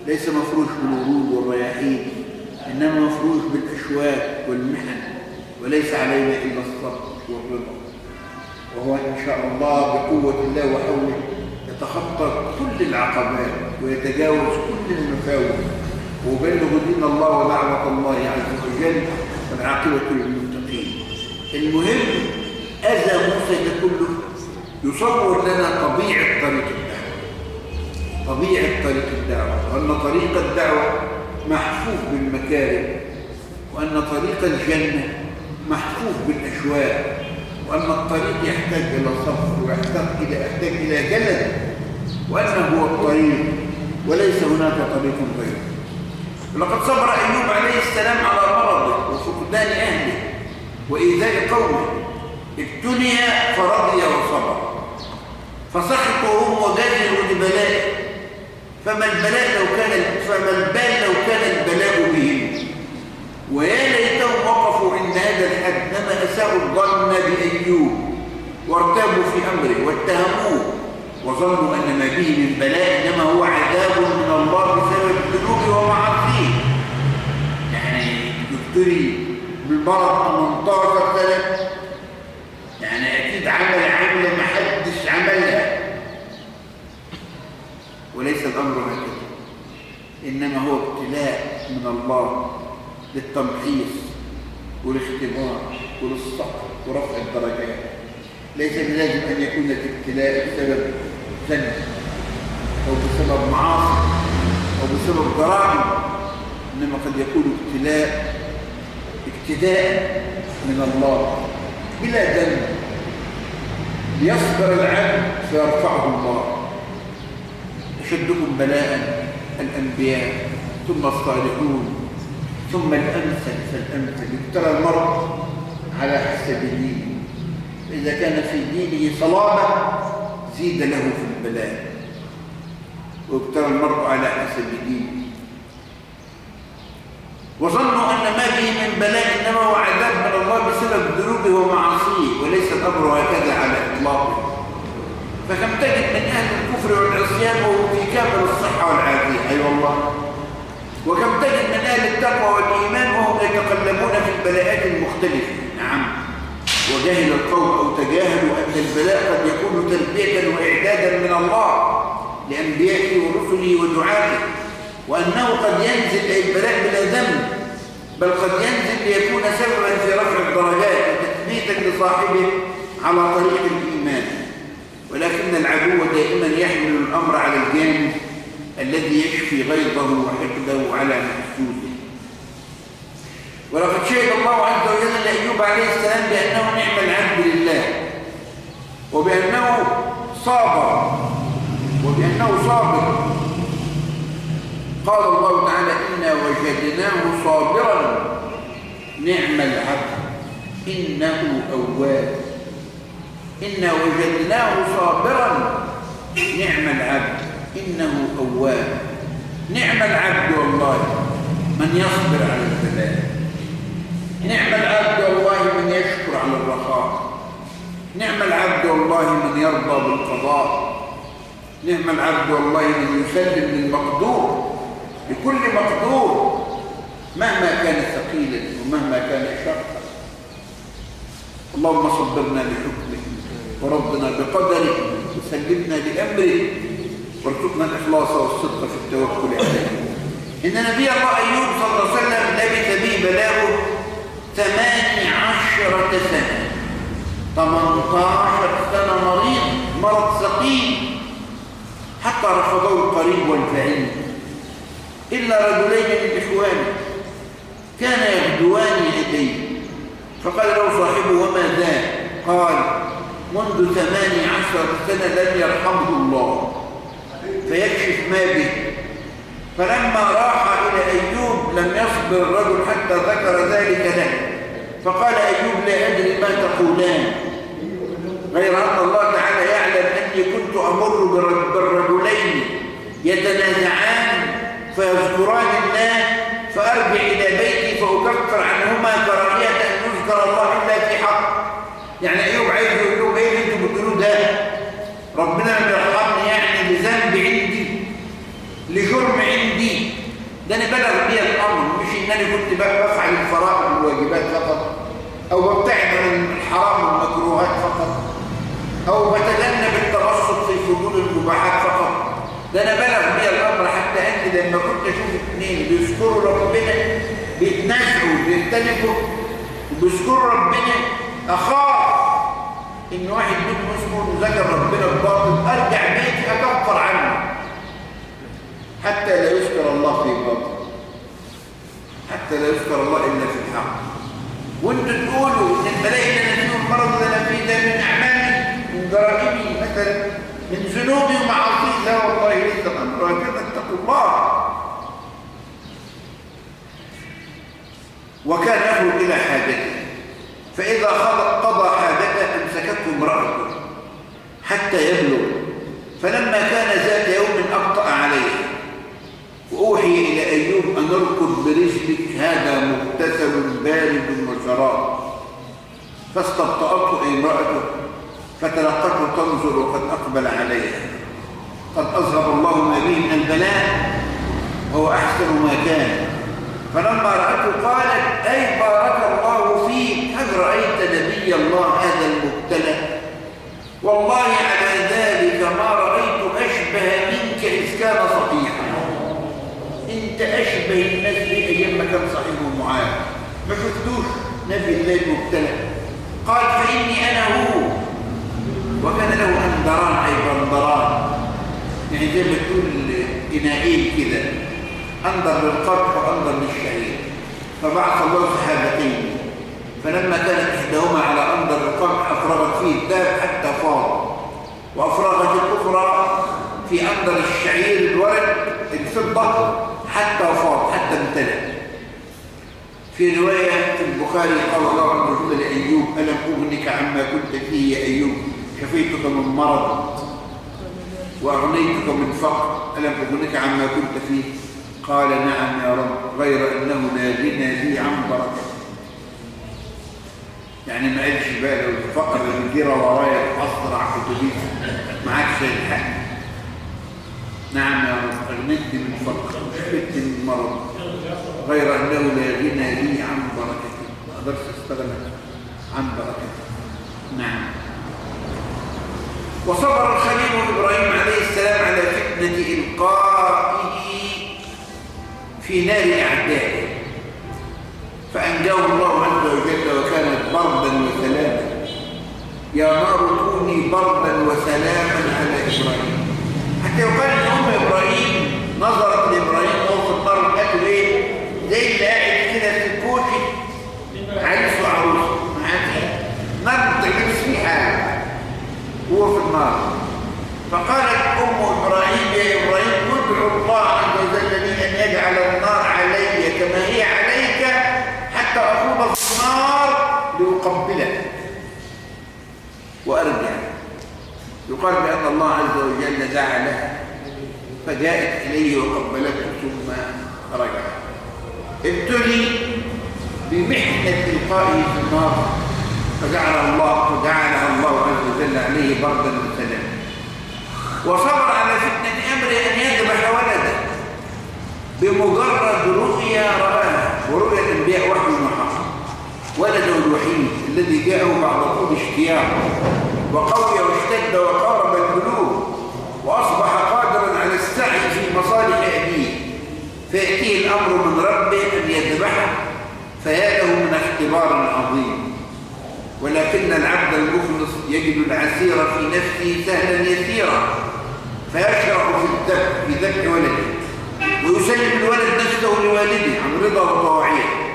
ليس مفروش بالورود والرياحين إنما مفروش بالأشواك والمحن وليس علينا إلا الصبر والرضا. وهو إن شاء الله بقوة الله وحوله يتخطى كل العقبات ويتجاوز كل المفاوز ويبلغ دين الله ودعوة الله عز وجل والعاقبة للمتقين المهم أذى موسى كله يصور لنا طبيعة طريق الدعوة. طبيعة طريق الدعوة وأن طريق الدعوة محفوف بالمكارم وأن طريق الجنة محفوف بالأشواق وأن الطريق يحتاج إلى صبر ويحتاج إلى يحتاج إلى جلد وأنه هو الطريق وليس هناك طريق غيره ولقد صبر أيوب عليه السلام على مرضه وفقدان أهله وإيذاء قومه. ابتلي فرضي وصبر. فسخطوا هم وجزلوا لبلائه فما البلاء لو كان فما البال لو كان البلاء بهم. ويا ليتهم وقفوا عند هذا الحد لما أساءوا الظن بأيوب وارتابوا في أمره واتهموه وظنوا أن ما به من بلاء إنما هو عذاب من الله بسبب الذنوب ومعاصيه يعني يبتلي بالمرض 18 سنة يعني أكيد عمل عملة ما حدش عملها. وليس الأمر هكذا إنما هو ابتلاء من الله. للتمحيص والاختبار وللصقر ورفع الدرجات. ليس بلازم أن يكون الابتلاء بسبب ذنب أو بسبب معاصي أو بسبب جرائم إنما قد يكون ابتلاء ابتداء من الله بلا ذنب ليصبر العبد فيرفعه الله. أشدكم بلاء الأنبياء ثم الصالحون. ثم الأمثل فالأمثل يبتلى المرء على حسب دينه إذا كان في دينه صلابة زيد له في البلاء. ويبتلى المرء على حسب دينه وظنوا أن ما به من بلاء إنما هو عذاب من الله بسبب ذنوبه ومعاصيه وليس الأمر هكذا على إطلاقه فكم تجد من أهل الكفر والعصيان وهو في كامل الصحة والعافية. أي أيوة والله وكم تجد من أهل التقوى والإيمان وهم يتقلبون في البلاءات المختلفة. نعم. وجهل القوم أو تجاهلوا أن البلاء قد يكون تربية وإعدادا من الله لأنبيائه ورسله ودعاته وأنه قد ينزل البلاء بلا ذنب بل قد ينزل ليكون سببا في رفع الدرجات وتثبيتا لصاحبه على طريق الإيمان. ولكن العدو دائما يحمل الأمر على الجانب الذي يشفي غيظه وحقده على محسوسه ولقد شهد الله عز وجل لأيوب عليه السلام بأنه نعم العبد لله وبأنه صابر وبأنه صابر. قال الله تعالى إنا وجدناه صابرا نعم العبد إنه أواب. إنا وجدناه صابرا نعم العبد. إنه أواب نعم العبد والله من يصبر على البلاء. نعم العبد والله من يشكر على الرخاء. نعم العبد والله من يرضى بالقضاء. نعم العبد والله من يسلم للمقدور لكل مقدور. مهما كان ثقيلا ومهما كان شرقا اللهم صبرنا لحكمك وربنا بقدرك وسلمنا لأمرك وارزقنا الإخلاص والصدق في التوكل عليه. إن نبي الله أيوب صلى الله عليه وسلم لبث به بلاغه ثماني عشرة سنة. 18 سنة مريض مرض سقيم. حتى رفضه القريب والبعيد. إلا رجلين من إخوانه. كان يغدوان يديه. فقال له صاحبه وما ذا قال منذ ثماني عشرة سنة لم يرحمه الله. فيكشف ما به. فلما راح إلى أيوب لم يصبر الرجل حتى ذكر ذلك له. فقال أيوب لا أدري ما تقولان. غير أن الله تعالى يعلم أني كنت أمر بالرجلين يتنازعان فيذكران الله فأرجع إلى بيتي فأكفر عنهما كراهية أن يذكر الله إلا في حق. يعني أيوب عايز يقول لهم إيه اللي أنتم بتقولوه ده؟ ربنا لم ده أنا بلغ بي الأمر مش إنني كنت بفعل الفرائض والواجبات فقط أو ببتعد عن الحرام والمكروهات فقط أو بتجنب التبسط في فضول المباحات فقط. ده أنا بلغ بي الأمر حتى أنت لما كنت أشوف اثنين بيذكروا ربنا بيتنازعوا بيختلفوا وبيذكروا ربنا أخاف إن واحد منهم اسمه ذكر ربنا بباطل أرجع بيتي أكفر عنه. حتى لا يذكر الله في باطل حتى لا يذكر الله إلا في الحق. وانتوا تقولوا إن البلاء اللي أنا فيه المرض اللي ده من اعمالي من جرائمي مثلا من ذنوبي ومعاصي لا والله ليس الامر هكذا اتقوا الله. وكان يخرج إلى حاجته. فإذا قضى حاجته امسكته امرأته حتى يبلغ. فلما كان ذات يوم أبطأ عليه. وأوحي إلى أيوب أن اركض برجلك هذا مغتسل بارد وشراب. فاستبطأته امرأته فتلقته تنظر وقد أقبل عليها. قد أظهر الله ما به من البلاء وهو أحسن ما كان. فلما رأته قالت أي بارك الله فيك هل رأيت نبي الله هذا المبتلى؟ والله على ذلك ما رأيت أشبه منك إذ كان صحيحا أنت أشبه الناس لي أيام ما كان صاحبه معاذ ما شفتوش نبي الله المبتلى قال فإني أنا هو. وكان له أندران أي بندران يعني زي ما تقول إناءين كده. أنظر للقرح وأنظر للشعير فبعث الله سحابتين فلما كانت إحداهما على أنظر القرح أفرغت فيه الذهب حتى فاض. وأفرغت الأخرى في أنظر الشعير الورد الفضة. حتى فاض حتى امتلأ في رواية البخاري قال الله وجل لأيوب ألم أغنك عما كنت فيه يا أيوب؟ شفيتك من مرض وأغنيتك من فقر. ألم أغنك عما كنت فيه؟ قال نعم يا رب غير أنه غنى لي عن بركة. يعني ما قالش بقى لو الفقر اللي جرى ورايا أسرع ما عادش الحق نعم يا رب. أغنيت من فقر وشفيت من مرض. غير أنه لا غنى لي عن بركتي ما أقدرش أستغنى عن بركتي نعم. وصبر الخليل إبراهيم عليه السلام على فتنة إلقائه في نار أعدائه. فأنجاه الله عز وجل وكانت بردا وسلاما. يا نار كوني بردا وسلاما على إبراهيم. حتى يقال إن أم إبراهيم نظرت لإبراهيم وهو في النار قالت إيه زي اللي قاعد كده في الكوشي عريس وعروسه معاك نار ما بتعملش فيه حاجة. هو في النار. فقالت أم إبراهيم يا إبراهيم ادعو الله عز وجل أن يجعل النار علي كما هي عليك حتى أخوض في النار لأقبلك. وأرجع. يقال بأن الله عز وجل دعا لها فجاءت إليه وقبلته ثم رجع. ابتلي بمحنة إلقائه في النار فجعل الله فجعلها الله عز وجل عليه بردا وسلاما. وصبر على فتنة أمره أن يذبح ولده بمجرد رؤيا رآها ورؤيا الأنبياء وحي وحق ولده الوحيد. الذي جاءه بعد طول اشتياقه وقوي واشتد وقارب البلوغ وأصبح قادرا على السعي في مصالح أبيه. فيأتيه الأمر من ربه أن يذبحه. فيا له من اختبار عظيم. ولكن العبد المخلص يجد العسير في نفسه سهلا يسيرا. فيشرع في الذبح في ذبح ولده. ويسلم الولد نفسه لوالده عن رضا وطواعيه.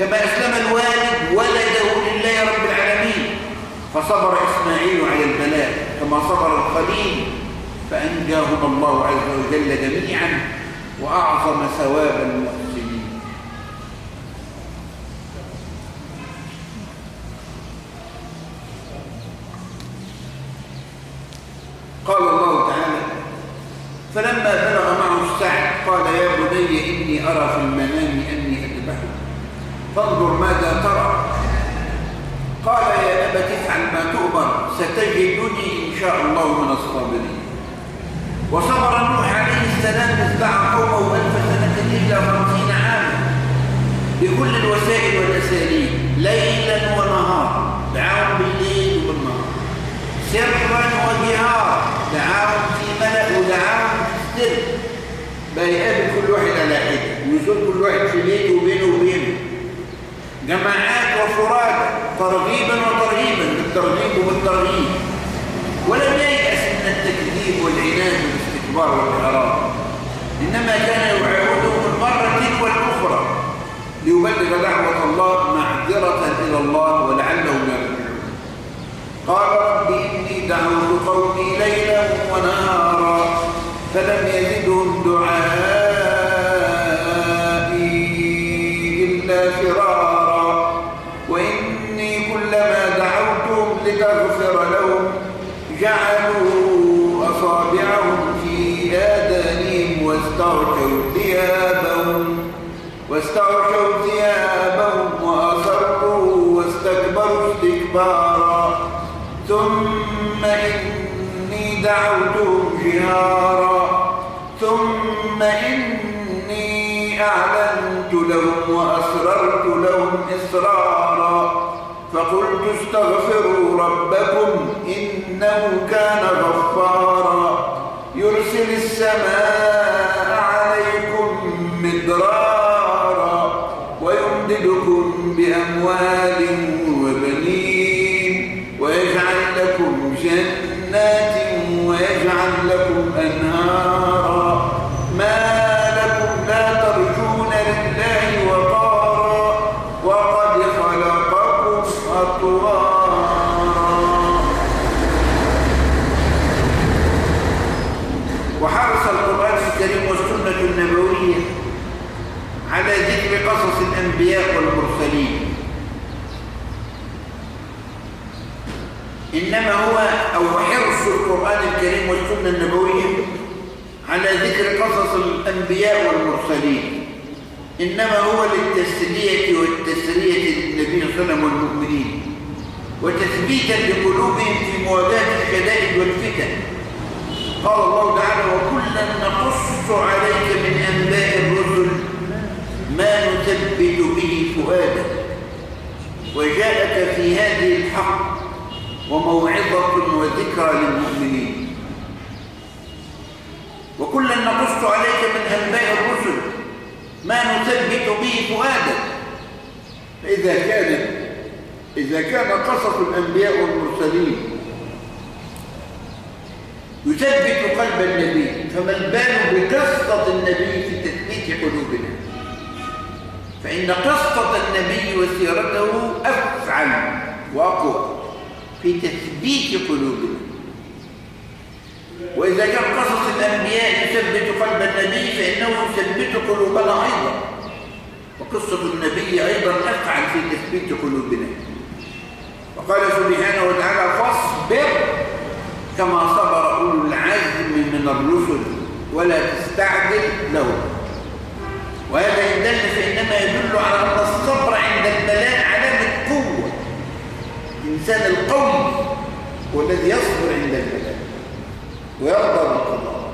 كما أسلم الوالد ولده لله رب العالمين. فصبر إسماعيل على البلاء كما صبر الخليل فأنجاهما الله عز وجل جميعا وأعظم ثواب المحسنين. قال الله تعالى فلما بلغ معه السعي قال يا بني إني أرى في المنام فانظر ماذا ترى. قال يا أبت افعل ما تؤمر ستجدني إن شاء الله من الصابرين. وصبر نوح عليه السلام دعا قومه ألف سنة إلا خمسين عاما. بكل الوسائل والأساليب ليلا ونهارا. دعاهم بالليل وبالنهار سرا وجهارا. دعاهم في ملأ ودعاهم في السر. بيقابل كل واحد على حدة. ويزور كل واحد في بيته وبينه وبينه. جماعات وفرادى ترغيبا وترهيبا بالترغيب وبالترهيب ولم ييأس من التكذيب والعناد والاستكبار والإعراض. إنما كان يعاودهم مرة تلو الأخرى ليبلغ دعوة الله معذرة إلى الله ولعلهم يرجعون. قال رب إني دعوت قومي ليلا ونهارا فلم يزدهم دعائي إلا فرارا وإني كلما دعوتهم لتغفر لهم جعلوا أصابعهم في آذانهم واستغشوا ثيابهم واستغشوا ثيابهم وأصروا واستكبروا استكبارا. ثم إني دعوتهم جهارا. ثم إني أعلنت لهم وأسررت لهم إسرارا فقلت استغفروا ربكم إنه كان غفارا. يرسل السماء الأنبياء والمرسلين. إنما هو أو حرص القرآن الكريم والسنة النبوية على ذكر قصص الأنبياء والمرسلين. إنما هو للتسلية والتسرية للنبي صلى الله عليه وسلم والمؤمنين. وتثبيتا لقلوبهم في مواجهة الشدائد والفتن. قال الله تعالى وكلا نقص عليك من أنباء ما نثبت به فؤادك. وجاءك في هذه الحق وموعظة وذكرى للمؤمنين. وكلا نقص عليك من أنباء الرسل ما نثبت به فؤادك. فإذا كانت إذا كان قصص الأنبياء والمرسلين يثبت قلب النبي فما البال بقصة النبي في تثبيت قلوبنا؟ فإن قصة النبي وسيرته أفعل وأقوى في تثبيت قلوبنا. وإذا كان قصص الأنبياء يثبت قلب النبي فإنه يثبت قلوبنا أيضا. وقصة النبي أيضا أفعل في تثبيت قلوبنا. وقال سبحانه وتعالى فاصبر كما صبر أولو العزم من الرسل ولا تستعجل لهم. وهذا إن دل فإنما يدل على أن الصبر عند البلاء علامة قوة. الإنسان القوي هو الذي يصبر عند البلاء ويرضى بالقضاء.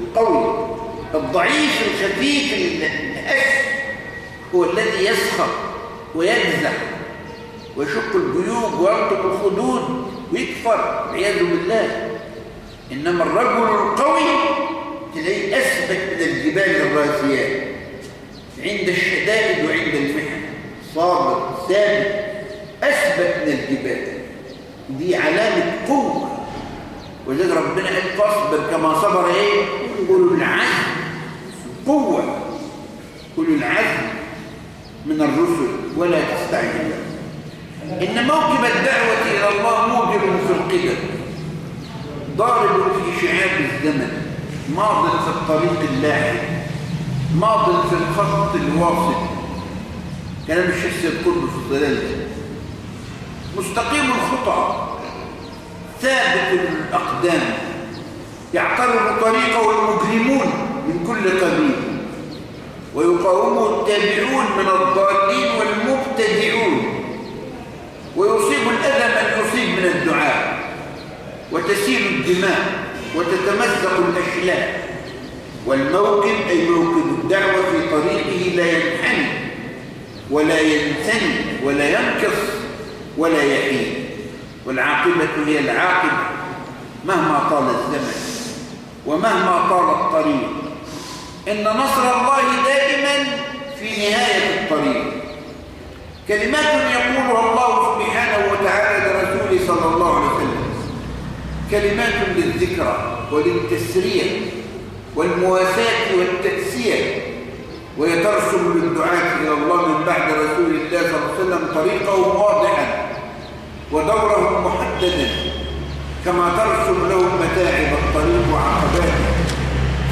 القوي الضعيف الخفيف الأش هو الذي يسخر ويجزع ويشق الجيوب ويرتق الخدود ويكفر والعياذ بالله. إنما الرجل القوي تلاقيه أثبت من الجبال الراسيات عند الشدائد وعند المحن. صابر ثابت أثبت من الجبال دي علامة قوة. ولذلك ربنا قال فاصبر كما صبر إيه؟ أولو العزم. قوة. أولو العزم من الرسل ولا تستعجل إن موكب الدعوة إلى الله موجب في القدر. ضارب في شعاب الزمن. ماض في الطريق اللاحق. ماض في الخط الواصل كلام الشيخ سيد قطب في الضلال مستقيم الخطى. ثابت الأقدام. يعترض طريقه المجرمون من كل قبيل. ويقاومه التابعون من الضالين والمبتدعون. ويصيب الأذى من يصيب من الدعاء. وتسيل الدماء. وتتمزق الأشلاء والموكب أي موكب الدعوة في طريقه لا ينحني ولا ينثني ولا ينكص ولا يحيد والعاقبة هي العاقبة مهما طال الزمن ومهما طال الطريق. إن نصر الله دائما في نهاية الطريق. كلمات يقولها الله سبحانه وتعالى لرسوله صلى الله عليه وسلم. كلمات للذكرى وللتسرية والمواساة والتأسية ويترسم للدعاة إلى الله من بعد رسول الله صلى الله عليه وسلم طريقهم واضحا ودورهم محددا كما ترسم لهم متاعب الطريق وعقباته.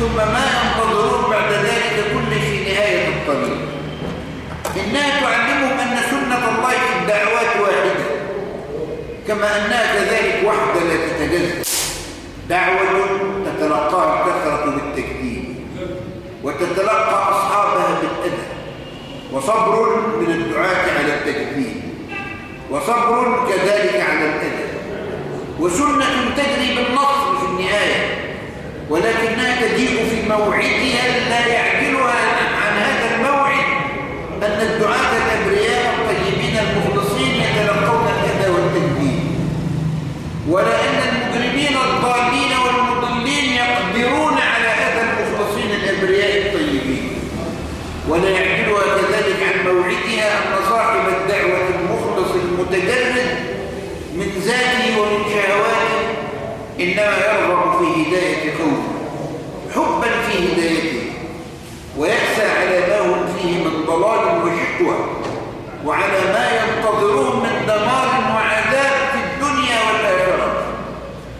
ثم ما ينتظرون بعد ذلك كل في نهاية الطريق. إنها تعلمهم أن سنة الله في الدعوات واحدة كما أنها كذلك وحدة لا تتجزأ. دعوة تتلقاها الكثرة بالتكذيب وتتلقى أصحابها بالأذى وصبر من الدعاة على التكذيب وصبر كذلك على الأذى. وسنة تجري بالنصر في النهاية ولكنها تجيء في موعدها لا يعجلها عن هذا الموعد أن الدعاة الأبرياء الطيبين المخلصين يتلقون الأذى والتكذيب. ولا أن المجرمين الضالين والمضلين يقدرون على أذى المخلصين الأبرياء الطيبين ولا يعجلها كذلك عن موعدها أن صاحب الدعوة المتجرد من ذاته ومن شهواته إنما يرغب في هداية قومه حبا في هدايته ويأسى على ما هم فيه من ضلال وشقوى وعلى ما ينتظرون من دمار وعذاب في الدنيا والآخرة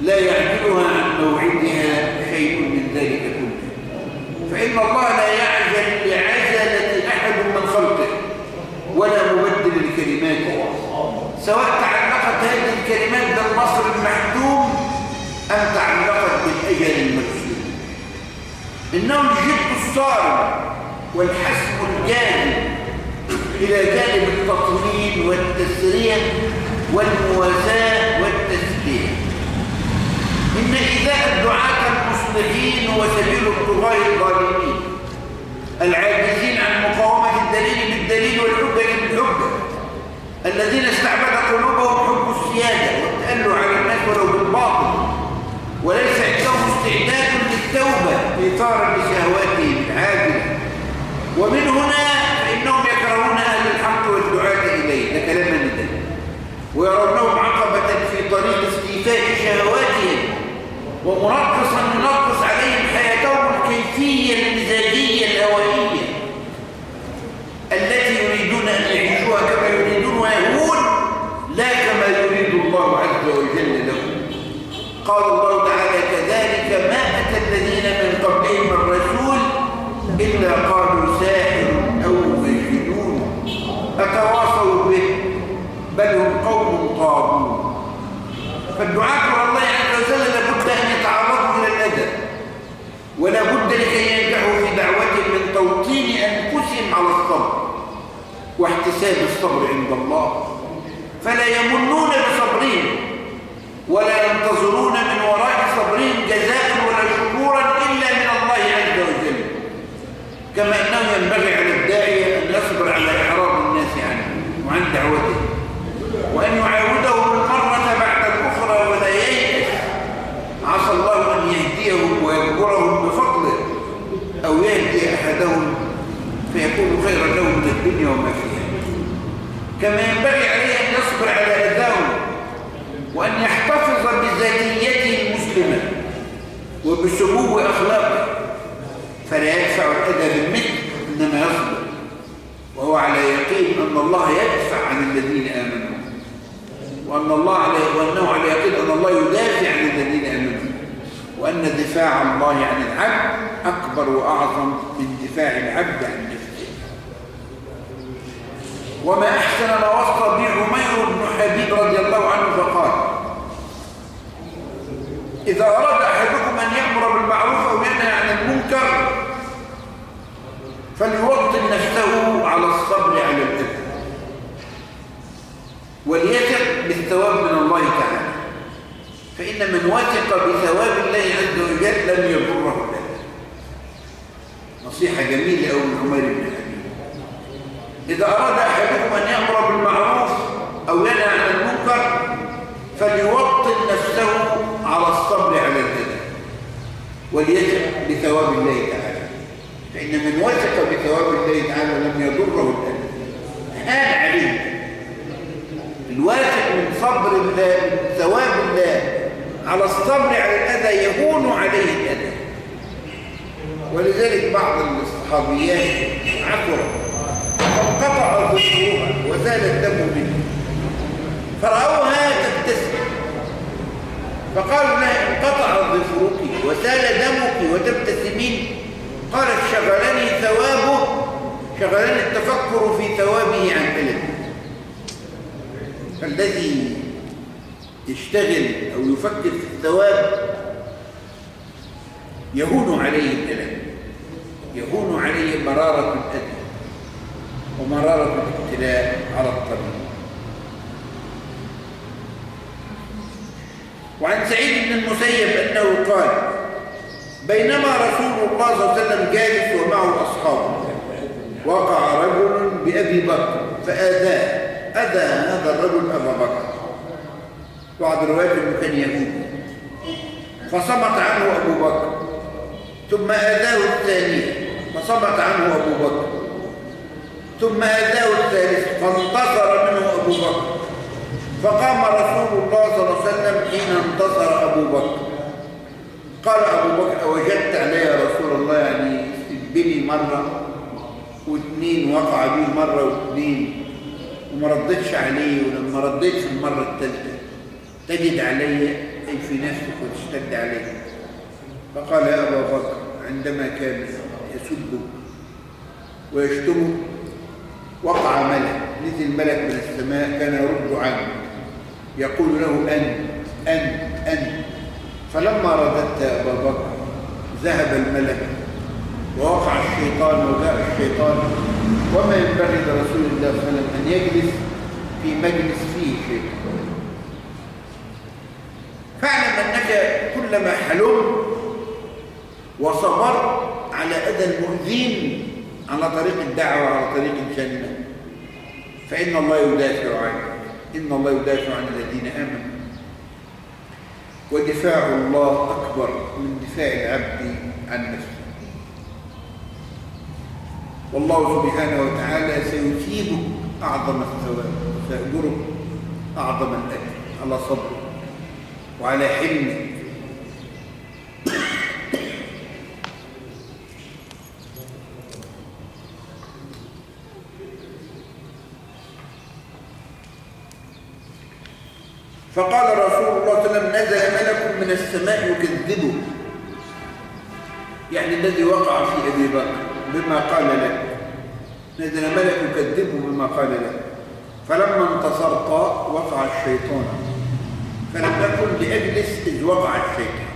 لا يعجلها عن موعدها شيء من إن الله لا يعجل لعجلة أحد من خلقه ولا مبدل لكلماته سواء تعلقت هذه الكلمات بالمصر المحتوم أم تعلقت بالأجل المكسور إنه الجد الصارم والحسم الجانب إلى جانب التطويل والتسريع والمواساة والتسليم إن إذاء الدعاة المصلحين هو سبيل الطغاة الظالمين العاجزين عن مقاومة الدليل بالدليل والحجة بالحجة الذين استعبد قلوبهم حب السيادة والتألوا على الناس ولو بالباطل وليس عندهم استعداد للتوبة إثارا لشهواتهم العاجلة. ومن هنا فإنهم يكرهون أهل الحق والدعاة إليه ده كلام ويرونهم عقبة في طريق استيفاء شهواتهم ومنقصا ينقص عليهم حياتهم الكيفية المزاجية الهوائية التي يريدون أن يعيشوها كما يريدون ويهون لا كما يريد الله عز وجل لهم. قال الله تعالى ما أتى الذين من قبلهم الرسول إلا قالوا ساحر أو مجنون أتواصوا به بل هم قوم طاغون فالدعاة إلى الله عز وجل لابد أن يتعرضوا إلى الأدب ولا بد لكي ينجحوا في دعوتهم من توطين أنفسهم على الصبر واحتساب الصبر عند الله. فلا يمنون بصبرهم. ولا ينتظرون من وراء صبرهم جزاء ولا شكورا إلا من الله عز وجل كما أنه ينبغي على الداعية أن يصبر على إعراض الناس عنه وعن دعوته وأن يعاودهم المرة بعد الأخرى ولا ييأس عسى الله أن يهديهم ويجبرهم بفضله أو يهدي أحدهم فيكون خيرا له من الدنيا وما فيها كما ينبغي عليه أن يصبر على أذاهم وأن يحتفظ بذاتيته المسلمة وبسمو أخلاقه فلا يدفع الأذى بالمثل إنما يصبر. وهو على يقين أن الله يدفع عن الذين آمنوا. وأن الله على وأنه على يقين أن الله يدافع عن الذين آمنوا. وأن دفاع الله عن العبد أكبر وأعظم من دفاع العبد عن نفسه. وما أحسن ما وصى به عمير بن حبيب رضي الله عنه فقال إذا أراد أن يأمر بالمعروف أو ينهى عن المنكر فليوطن نفسه على الصبر على الإثم. وليثق بالثواب من الله تعالى. فإن من وثق بثواب الله عز وجل لم يضره ذلك نصيحة جميلة أو من عمر بن حبيب إذا أراد أحدكم أن يأمر بالمعروف أو ينهى عن المنكر فليوطن نفسه على الصبر على وليثق بثواب الله تعالى. فإن من وثق بثواب الله تعالى لم يضره الأذى هان عليه الواثق من صبر الله من ثواب الله على الصبر على الأذى يهون عليه الأذى. ولذلك بعض الصحابيات عثرت فانقطع ظهورها وزال الدم منه. فرأوها تبتسم. فقالوا لها انقطع ظفرك وسال دمك وتبتسمين. قالت شغلني ثوابه شغلني التفكر في ثوابه عن ألمه فالذي يشتغل أو يفكر في الثواب يهون عليه الألم. يهون عليه مرارة الأذى ومرارة الابتلاء على الطريق. وعن سعيد بن المسيب أنه قال بينما رسول الله صلى الله عليه وسلم جالس ومعه أصحابه. وقع رجل بأبي بكر فآذاه أذى هذا الرجل أبا بكر. بعض الروايات أنه كان يهودي. فصمت عنه أبو بكر. ثم آذاه الثاني فصمت عنه أبو بكر. ثم آذاه الثالث فانتصر منه أبو بكر. فقام رسول الله صلى الله عليه وسلم حين انتصر أبو بكر. قال أبو بكر أوجدت علي يا رسول الله يعني استدبني مرة واثنين وقع بي مرة واثنين وما ردتش عليه ولما رديت في المرة الثالثة تجد علي أي في نفسك وتشتد علي فقال يا أبا بكر عندما كان يسبه ويشتمه وقع ملك نزل ملك من السماء كان يرد عنه يقول له أنت أنت أنت. فلما رددت يا أبا بكر ذهب الملك ووقع الشيطان وجاء الشيطان. وما ينبغي لرسول الله صلى الله عليه وسلم أن يجلس في مجلس فيه شيطان فاعلم أنك كلما حلمت وصبرت على أذى المؤذين على طريق الدعوة وعلى طريق الجنة. فإن الله يدافع عنك. إن الله يدافع عن الذين آمنوا. ودفاع الله أكبر من دفاع العبد عن نفسه. والله سبحانه وتعالى سيثيبك أعظم الثواب سيأجرك أعظم الأجر على صبرك وعلى حلمك. فقال رسول الله صلى الله عليه وسلم نزل ملك من السماء يكذبه؟ يعني الذي وقع في أبي بكر بما قال لك نزل ملك يكذبه بما قال لك فلما انتصرت وقع الشيطان. فلم تكن لأجلس إذ وقع الشيطان.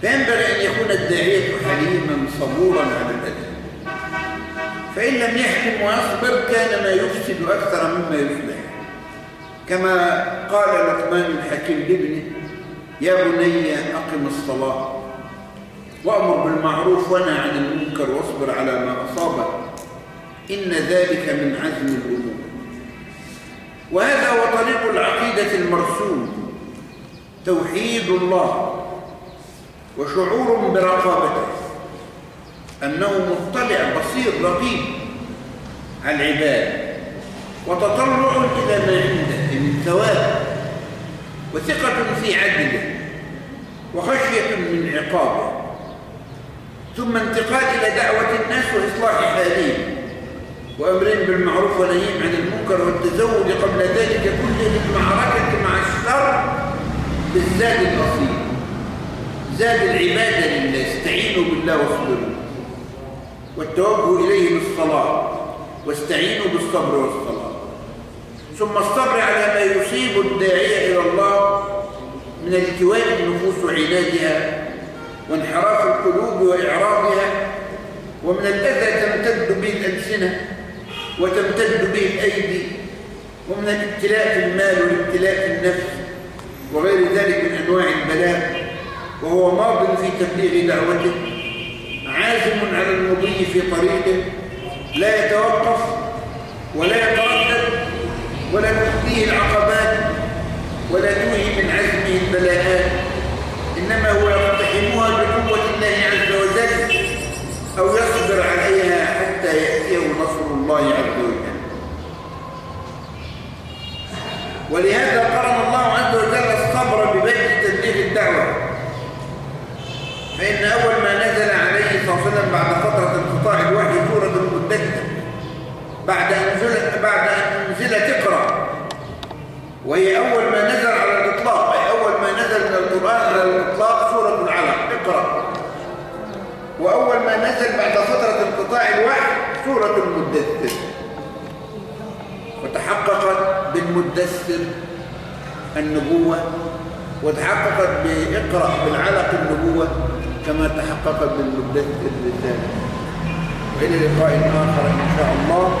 فينبغي أن يكون الداعية حليما صبورا على الأذى. فإن لم يحكم ويصبر كان ما يفسد أكثر مما يصلح كما قال لقمان الحكيم لابنه يا بني أقم الصلاة وأمر بالمعروف ونهى عن المنكر واصبر على ما أصابك إن ذلك من عزم الأمور. وهذا هو طريق العقيدة المرسوم توحيد الله وشعور برقابته أنه مطلع بصير رقيب على العباد وتطلع إلى ما عنده. ثواب وثقة في عدله وخشية من عقابه ثم انتقال إلى دعوة الناس وإصلاح حالهم وأمرهم بالمعروف ونهيهم عن المنكر والتزود قبل ذلك كله للمعركة مع الشر بالزاد الأصيل. زاد العبادة لله استعينوا بالله واصبروا والتوجه إليه بالصلاة واستعينوا بالصبر والصلاة. ثم الصبر على ما يصيب الداعية إلى الله من التواء النفوس وعنادها وانحراف القلوب وإعراضها ومن الأذى تمتد به الألسنة وتمتد به الأيدي ومن الابتلاء في المال والابتلاء في النفس وغير ذلك من أنواع البلاء وهو ماض في تبليغ دعوته عازم على المضي في طريقه لا يتوقف ولا يتردد ولا تؤذيه العقبات ولا توهي من عزمه البلاءات. إنما هو يقتحمها بقوة الله عز وجل أو يصبر عليها حتى يأتيه نصر الله عز وجل. ولهذا قرن الله عز وجل الصبر ببدء تبليغ الدعوة. فإن أول ما نزل عليه وسلم بعد فترة انقطاع الوحي سورة المدثر بعد أن بعد أن أنزلت اقرأ وهي أول ما نزل على الإطلاق أي أول ما نزل من القرآن على الإطلاق سورة العلق. اقرأ. وأول ما نزل بعد فترة انقطاع الوحي سورة المدثر. وتحققت بالمدثر النبوة وتحققت بإقرأ بالعلق النبوة كما تحققت بالمدثر الرسالة. وإلى لقاء آخر إن شاء الله.